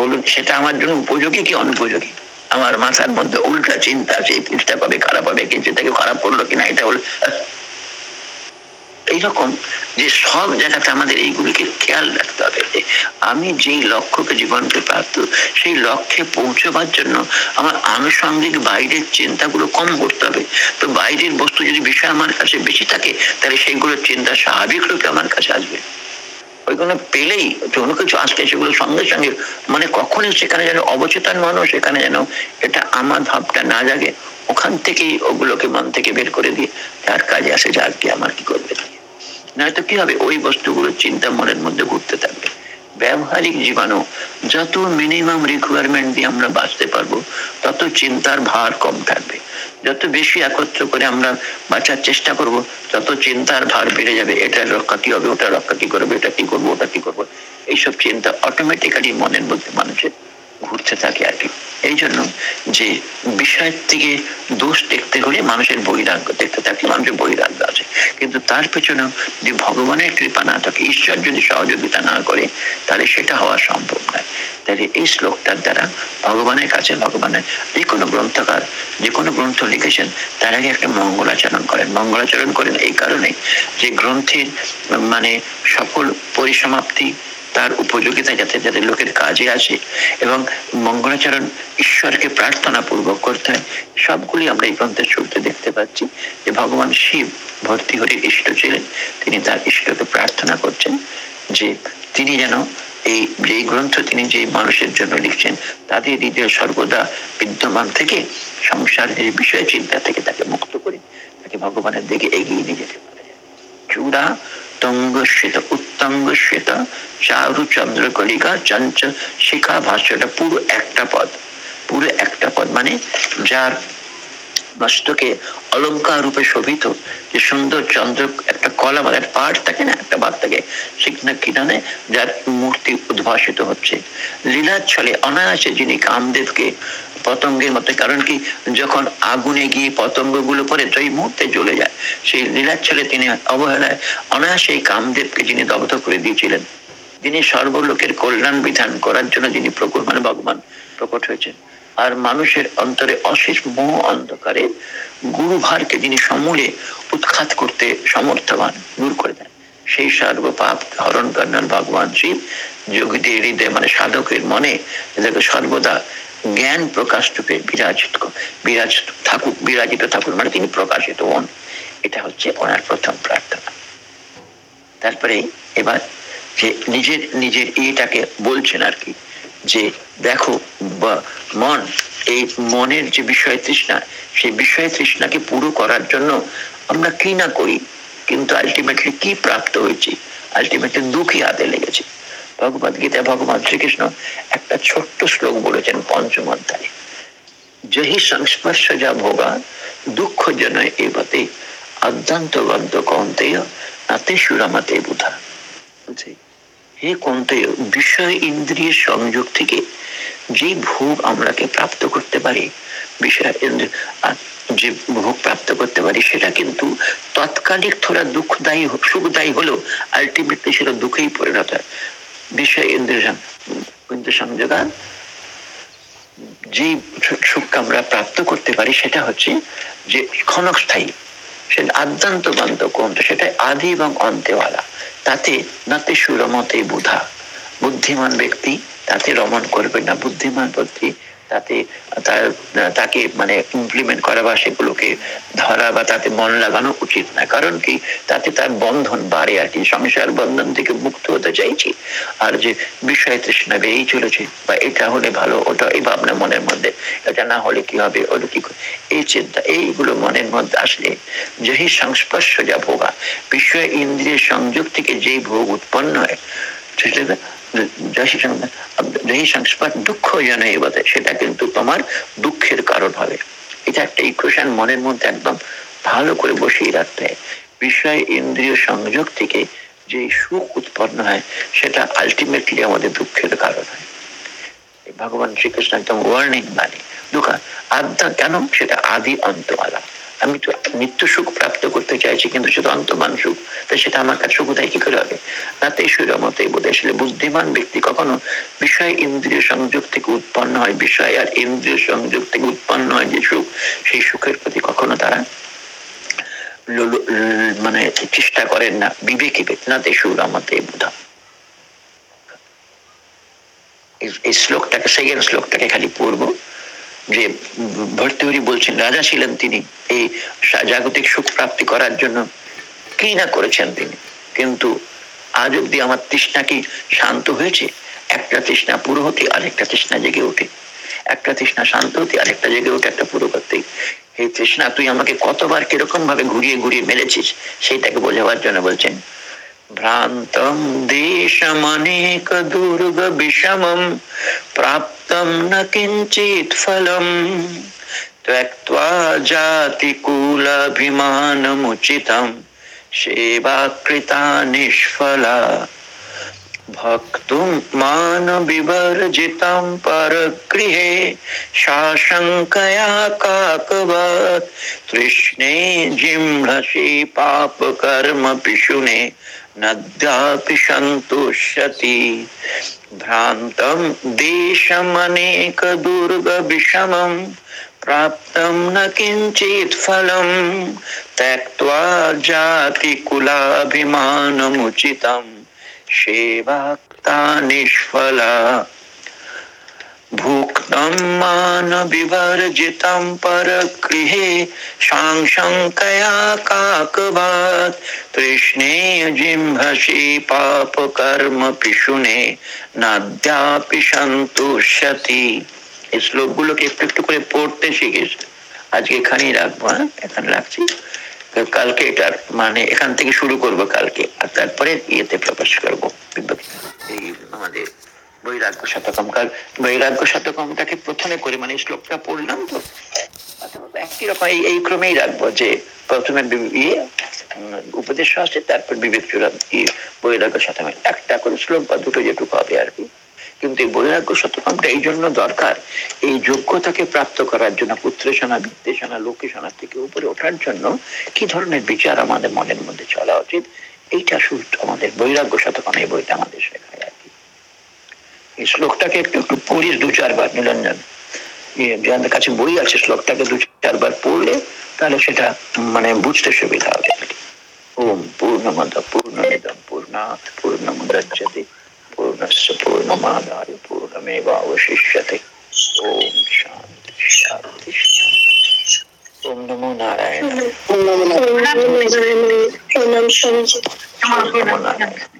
বলুন, সেটা আমার জন্য উপযোগী কি অনুপযোগী? আমার মাথার মধ্যে উল্টা চিন্তা আছে ফ্রিজটা কবে খারাপ হবে কিন্তু তাকে খারাপ করল কিনা, এটা হলো এইরকম যে সব জায়গাতে আমাদের এইগুলিকে খেয়াল রাখতে হবে আমি যেই লক্ষ্যকে জীবনকে প্রাপ্ত, সেই লক্ষ্যে পৌঁছবার জন্য আমার আনুষঙ্গিক বাইরের চিন্তাগুলো কম করতে হবে। তো বাইরের বস্তু যদি বিষয় আমার কাছে বেশি থাকে, তাহলে সেইগুলোর চিন্তা স্বাভাবিক রূপে আমার কাছে আসবে। ওইগুলো পেলেই কোনো কিছু আসলে সেগুলো সঙ্গে সঙ্গে মানে কখনই সেখানে যেন অবচেতন মানুষ সেখানে যেন এটা আমার ভাবটা না জাগে, ওখান থেকেই ওগুলোকে মন থেকে বের করে দিয়ে তার কাজে আসে, যার কি আমার কি করবে। নয়তো কি হবে? ওই বস্তুগুলোর চিন্তা মনের মধ্যে ঘুরতে থাকবে। ব্যবহারিক জীবাণু, যত মিনিমাম রিকোয়ারমেন্ট দিয়ে আমরা বাঁচতে পারব, তত চিন্তার ভার কম থাকবে। যত বেশি একত্র করে আমরা বাঁচার চেষ্টা করব, তত চিন্তার ভার বেড়ে যাবে। এটা রক্ষা কি হবে? ওটা রক্ষা কি করবে? এটা কি করব? ওটা কি করব? এইসব চিন্তা অটোমেটিক্যালি মনের মধ্যে মানুষের ঘুরতে থাকে আর কি। এই জন্য যে বিষয়ের থেকে দোষ দেখতে হলে মানুষের বৈরাগ্য দেখতে থাকলে মানুষের বৈরাগ্য আছে। কিন্তু তার পেছনে যদি ভগবানের কৃপা না থাকে, ঈশ্বর যদি সহযোগিতা না করে, তাহলে সেটা হওয়া সম্ভব নয়। তাহলে এই শ্লোকটার দ্বারা ভগবানের কাছে ভগবানের যে কোনো গ্রন্থকার, যে কোনো গ্রন্থ লিখেছেন, তার আগে একটা মঙ্গলাচরণ করেন। মঙ্গলাচরণ করেন এই কারণে যে গ্রন্থের মানে সকল পরিসমাপ্তি তার উপযোগিতা যাতে যাতে লোকের কাজে আসে এবং মঙ্গলাচরণ ঈশ্বরকে প্রার্থনা পূর্বক করতে হয়, সবগুলি আমরা এই গ্রন্থের শুরুতে দেখতে পাচ্ছি যে ভগবান শিব ভর্তি হরে ইষ্ট ছিলেন, তিনি তার ইষ্টকে প্রার্থনা করছেন যে তিনি যেন এই, যে গ্রন্থ তিনি যে মানুষের জন্য লিখছেন, তাদের হৃদয় সর্বদা বিদ্যমান থেকে, সংসারের বিষয় চিন্তা থেকে তাকে মুক্ত করে, তাকে ভগবানের দিকে এগিয়ে নিয়ে যেতে পারে। চূড়া চারু চঞ্চল শিখা ভাষ্যটা পুরো একটা পদ পুরো একটা পদ মানে যার মস্তকে অলঙ্কার রূপে শোভিত, যে সুন্দর চন্দ্র একটা কলা মানে পাট থাকে না, একটা বাদ থাকে সেখানে কিনারে যার মূর্তি উদ্ভাসিত হচ্ছে। লীলার ছলে অনায়াসে যিনি কামদেবকে পতঙ্গের মতো, কারণ কি, যখন আগুনে গিয়ে পতঙ্গগুলো পরে তো এই মুহূর্তে জ্বলে যায়। সেই লীলার ছলে তিনি অবহেলায় অনায়াসে কামদেবকে যিনি দগ্ধ করে দিয়েছিলেন, যিনি সর্বলোকের কল্যাণ বিধান করার জন্য যিনি প্রকট মানে ভগবান প্রকট হয়েছেন। আর মানুষের অন্তরে অশেষ মোহ অন্ধকারে গুরুভারকে যিনি সমূলে উৎখাত করতে সমর্থবান, দূর করে দেন। সেই সর্বপাপ হরণ করেন ভগবান শিব যোগীদের হৃদয় মানে সাধকের মনে এদেরকে সর্বদা জ্ঞান প্রকাশ রূপে বিরাজিত বিরাজ থাকুক, বিরাজিত থাকুক মানে তিনি প্রকাশিত হন। এটা হচ্ছে ওনার প্রথম প্রার্থনা। তারপরে এবার যে নিজের নিজের এটাকে বলছেন আর কি যে দেখো মন এই মনের যে বিষয় তৃষ্ণা সেই বিষয় তৃষ্ণাকে পুরো করার জন্য আমরা কি না করি? কিন্তু আলটিমেটলি কি প্রাপ্ত হয়েছি? আলটিমেটলি দুঃখই হাতে লেগেছে। ভগবদ গীতা ভগবান শ্রীকৃষ্ণ একটা ছোট্ট শ্লোক বলেছেন পঞ্চম অধ্যায়ে। জহি সংস্পর্শ যা ভোগা দুঃখ জন এবাতে অদ্যান্ত গন্ত কন্তেয় নাতে সুরামাতে বুধা। বলছে, হে কন্তেয় বিষয় ইন্দ্রিয় সংযোগ থেকে যে ভোগ আমরাকে প্রাপ্ত করতে পারি, বিষয় যে ভোগ প্রাপ্ত করতে পারি সেটা কিন্তু তৎকালিক থোড়া দুঃখদায়ী সুখদায়ী হলেও আলটিমেটলি সেটা দুঃখেই পরিণত হয়। বিষয় ইন্দ্রিয় ইন্দ্রিয় সংযোগান যে সু- সুখকে আমরা প্রাপ্ত করতে পারি সেটা হচ্ছে যে ক্ষণস্থায়ী, সেটা আদ্যান্ত গন্ত কোনট সেটা আদি এবং অন্তেওয়ালা। তাতে নাতে সুরমতে বুধা। বুদ্ধিমান ব্যক্তি তাতে রমণ করবে না। বুদ্ধিমান ব্যক্তি তাতে, তার, তাকে মানে ইমপ্লিমেন্ট করা বা সেগুলোকে ধরা বা তাতে মন লাগানো উচিত না। কারণ কি? তাতে তার বন্ধন বাড়ে আর কি। সংসার বন্ধন থেকে মুক্ত হতে চাইছি। আর যে বিষয় তৃষ্ণা বেড়েই চলেছে, বা এটা হলে ভালো, ওটা এই ভাবনা মনের মধ্যে। এটা না হলে কি হবে, ওটা কি? এই চিন্তা, এইগুলো মনের মধ্যে আসলে যেই সংস্পর্শ যা ভোগা বিষয় ইন্দ্রিয় সংযোগ থেকে যেই ভোগ উৎপন্ন হয় সেটা সেটা কিন্তু তোমার দুঃখের কারণ হবে। এটা একটা ইকুয়েশন মনের মধ্যে একদম ভালো করে বসিয়ে রাখতে হয়। বিষয়, ইন্দ্রিয় সংযোগ থেকে যে সুখ উৎপন্ন হয়, সেটা আলটিমেটলি আমাদের দুঃখের কারণ হয়। ভগবান শ্রীকৃষ্ণ একদম ওয়ার্নিং মানে দুঃখ আদ্যা কেন? সেটা আদি অন্তওয়ালা আমি তো নিত্য সুখ প্রাপ্ত করতে চাইছি, কিন্তু শুধু অন্তমান সুখ। তো সেটা আমার কাছে কোথায় কি করে হবে? তাতে সুরমতে বোধ আসলে বুদ্ধিমান ব্যক্তি। কখনো বিষয় ইন্দ্রিয় সংযোগ থেকে উৎপন্ন হয়, বিষয় আর ইন্দ্রিয় সংযোগ থেকে উৎপন্ন হয় যে সুখ, সেই সুখের প্রতি কখনো তারা মানে চেষ্টা করেন না, বিবেকে বেতনাতে সুরামতে বুধা এই শ্লোকটাকে, সেকেন্ড শ্লোকটাকে খালি পড়ব। যে ভর্তৃহরি বলছেন, রাজা ছিলেন তিনি, এই জাগতিক সুখ প্রাপ্তি করার জন্য কি না করেছেন তিনি। কিন্তু আজ অব্দি আমার তৃষ্ণা কি শান্ত হয়েছে? একটা তৃষ্ণা পুরো হতে, আরেকটা তৃষ্ণা জেগে ওঠে। একটা তৃষ্ণা শান্ত হতে, আরেকটা জেগে ওঠে, একটা পুরো করতে। এই তৃষ্ণা তুই আমাকে কতবার কীরকম ভাবে ঘুরিয়ে ঘুরিয়ে মেরেছিস, সেইটাকে বোঝাবার জন্য বলছেন दुर्ग विषम, प्राप्त न किञ्चित् फलम्। त्यक्त्वा सेवा कृता निष्फला। भक्तु मान विवर्जित पर गृह शाशंकया काकवत्। तृष्णे पाप कर्म पिशुने नद्यापि भ्रान्तं देशमनेकदुर्गविषमं प्राप्तं न किञ्चित् फलं त्यक्त्वा जातिकुलाभिमानमुचितं। सेवाक्ता निष्फला। কর্ম পিশুনে নাদ্যাপি এই শ্লোকগুলোকে একটু একটু করে পড়তে শিখিস। আজকে এখানেই রাখব হ্যাঁ? এখানে রাখছি। কালকে এটার মানে এখান থেকে শুরু করব কালকে। আর তারপরে ইয়েতে প্রকাশ করব। এই আমাদের বৈরাগ্য শতকম কাল বৈরাগ্য শতকমটাকে প্রথমে করে মানে শ্লোকটা পড়লাম তো একই রকম এই ক্রমেই রাখব যে প্রথমে ইয়ে উপদেশ আসছে তারপর বিবেক ইয়ে, বৈরাগ্য শতকম একটা করে শ্লোক বা দুটো যেটুকু হবে আর কি। কিন্তু এই বৈরাগ্য শতকমটা এই জন্য দরকার এই যোগ্যতাকে প্রাপ্ত করার জন্য পুত্রেশনা বিদ্বেষণা লোকেশনা থেকে উপরে ওঠার জন্য কি ধরনের বিচার আমাদের মনের মধ্যে চলা উচিত? এইটা শুধু আমাদের বৈরাগ্য শতকম এই বইটা আমাদের এই শ্লোকটাকে একটু একটু পড়িস দু চারবার নিরঞ্জন ইয়ে, যাদের কাছে বই আছে শ্লোকটাকে দু চারবার পড়লে তাহলে সেটা মানে বুঝতে সুবিধা হবে আর কি। ওম পূর্ণমদ পূর্ণমিদম পূর্ণাৎ পূর্ণমুদচ্যতে পূর্ণস্য পূর্ণমাদায় পূর্ণমেবাবশিষ্যতে ওম শান্তি শান্তি শান্তি। ওম নমো নারায়ণ
প্রণাম প্রণাম স্বামীজি
নমো নারায়ণ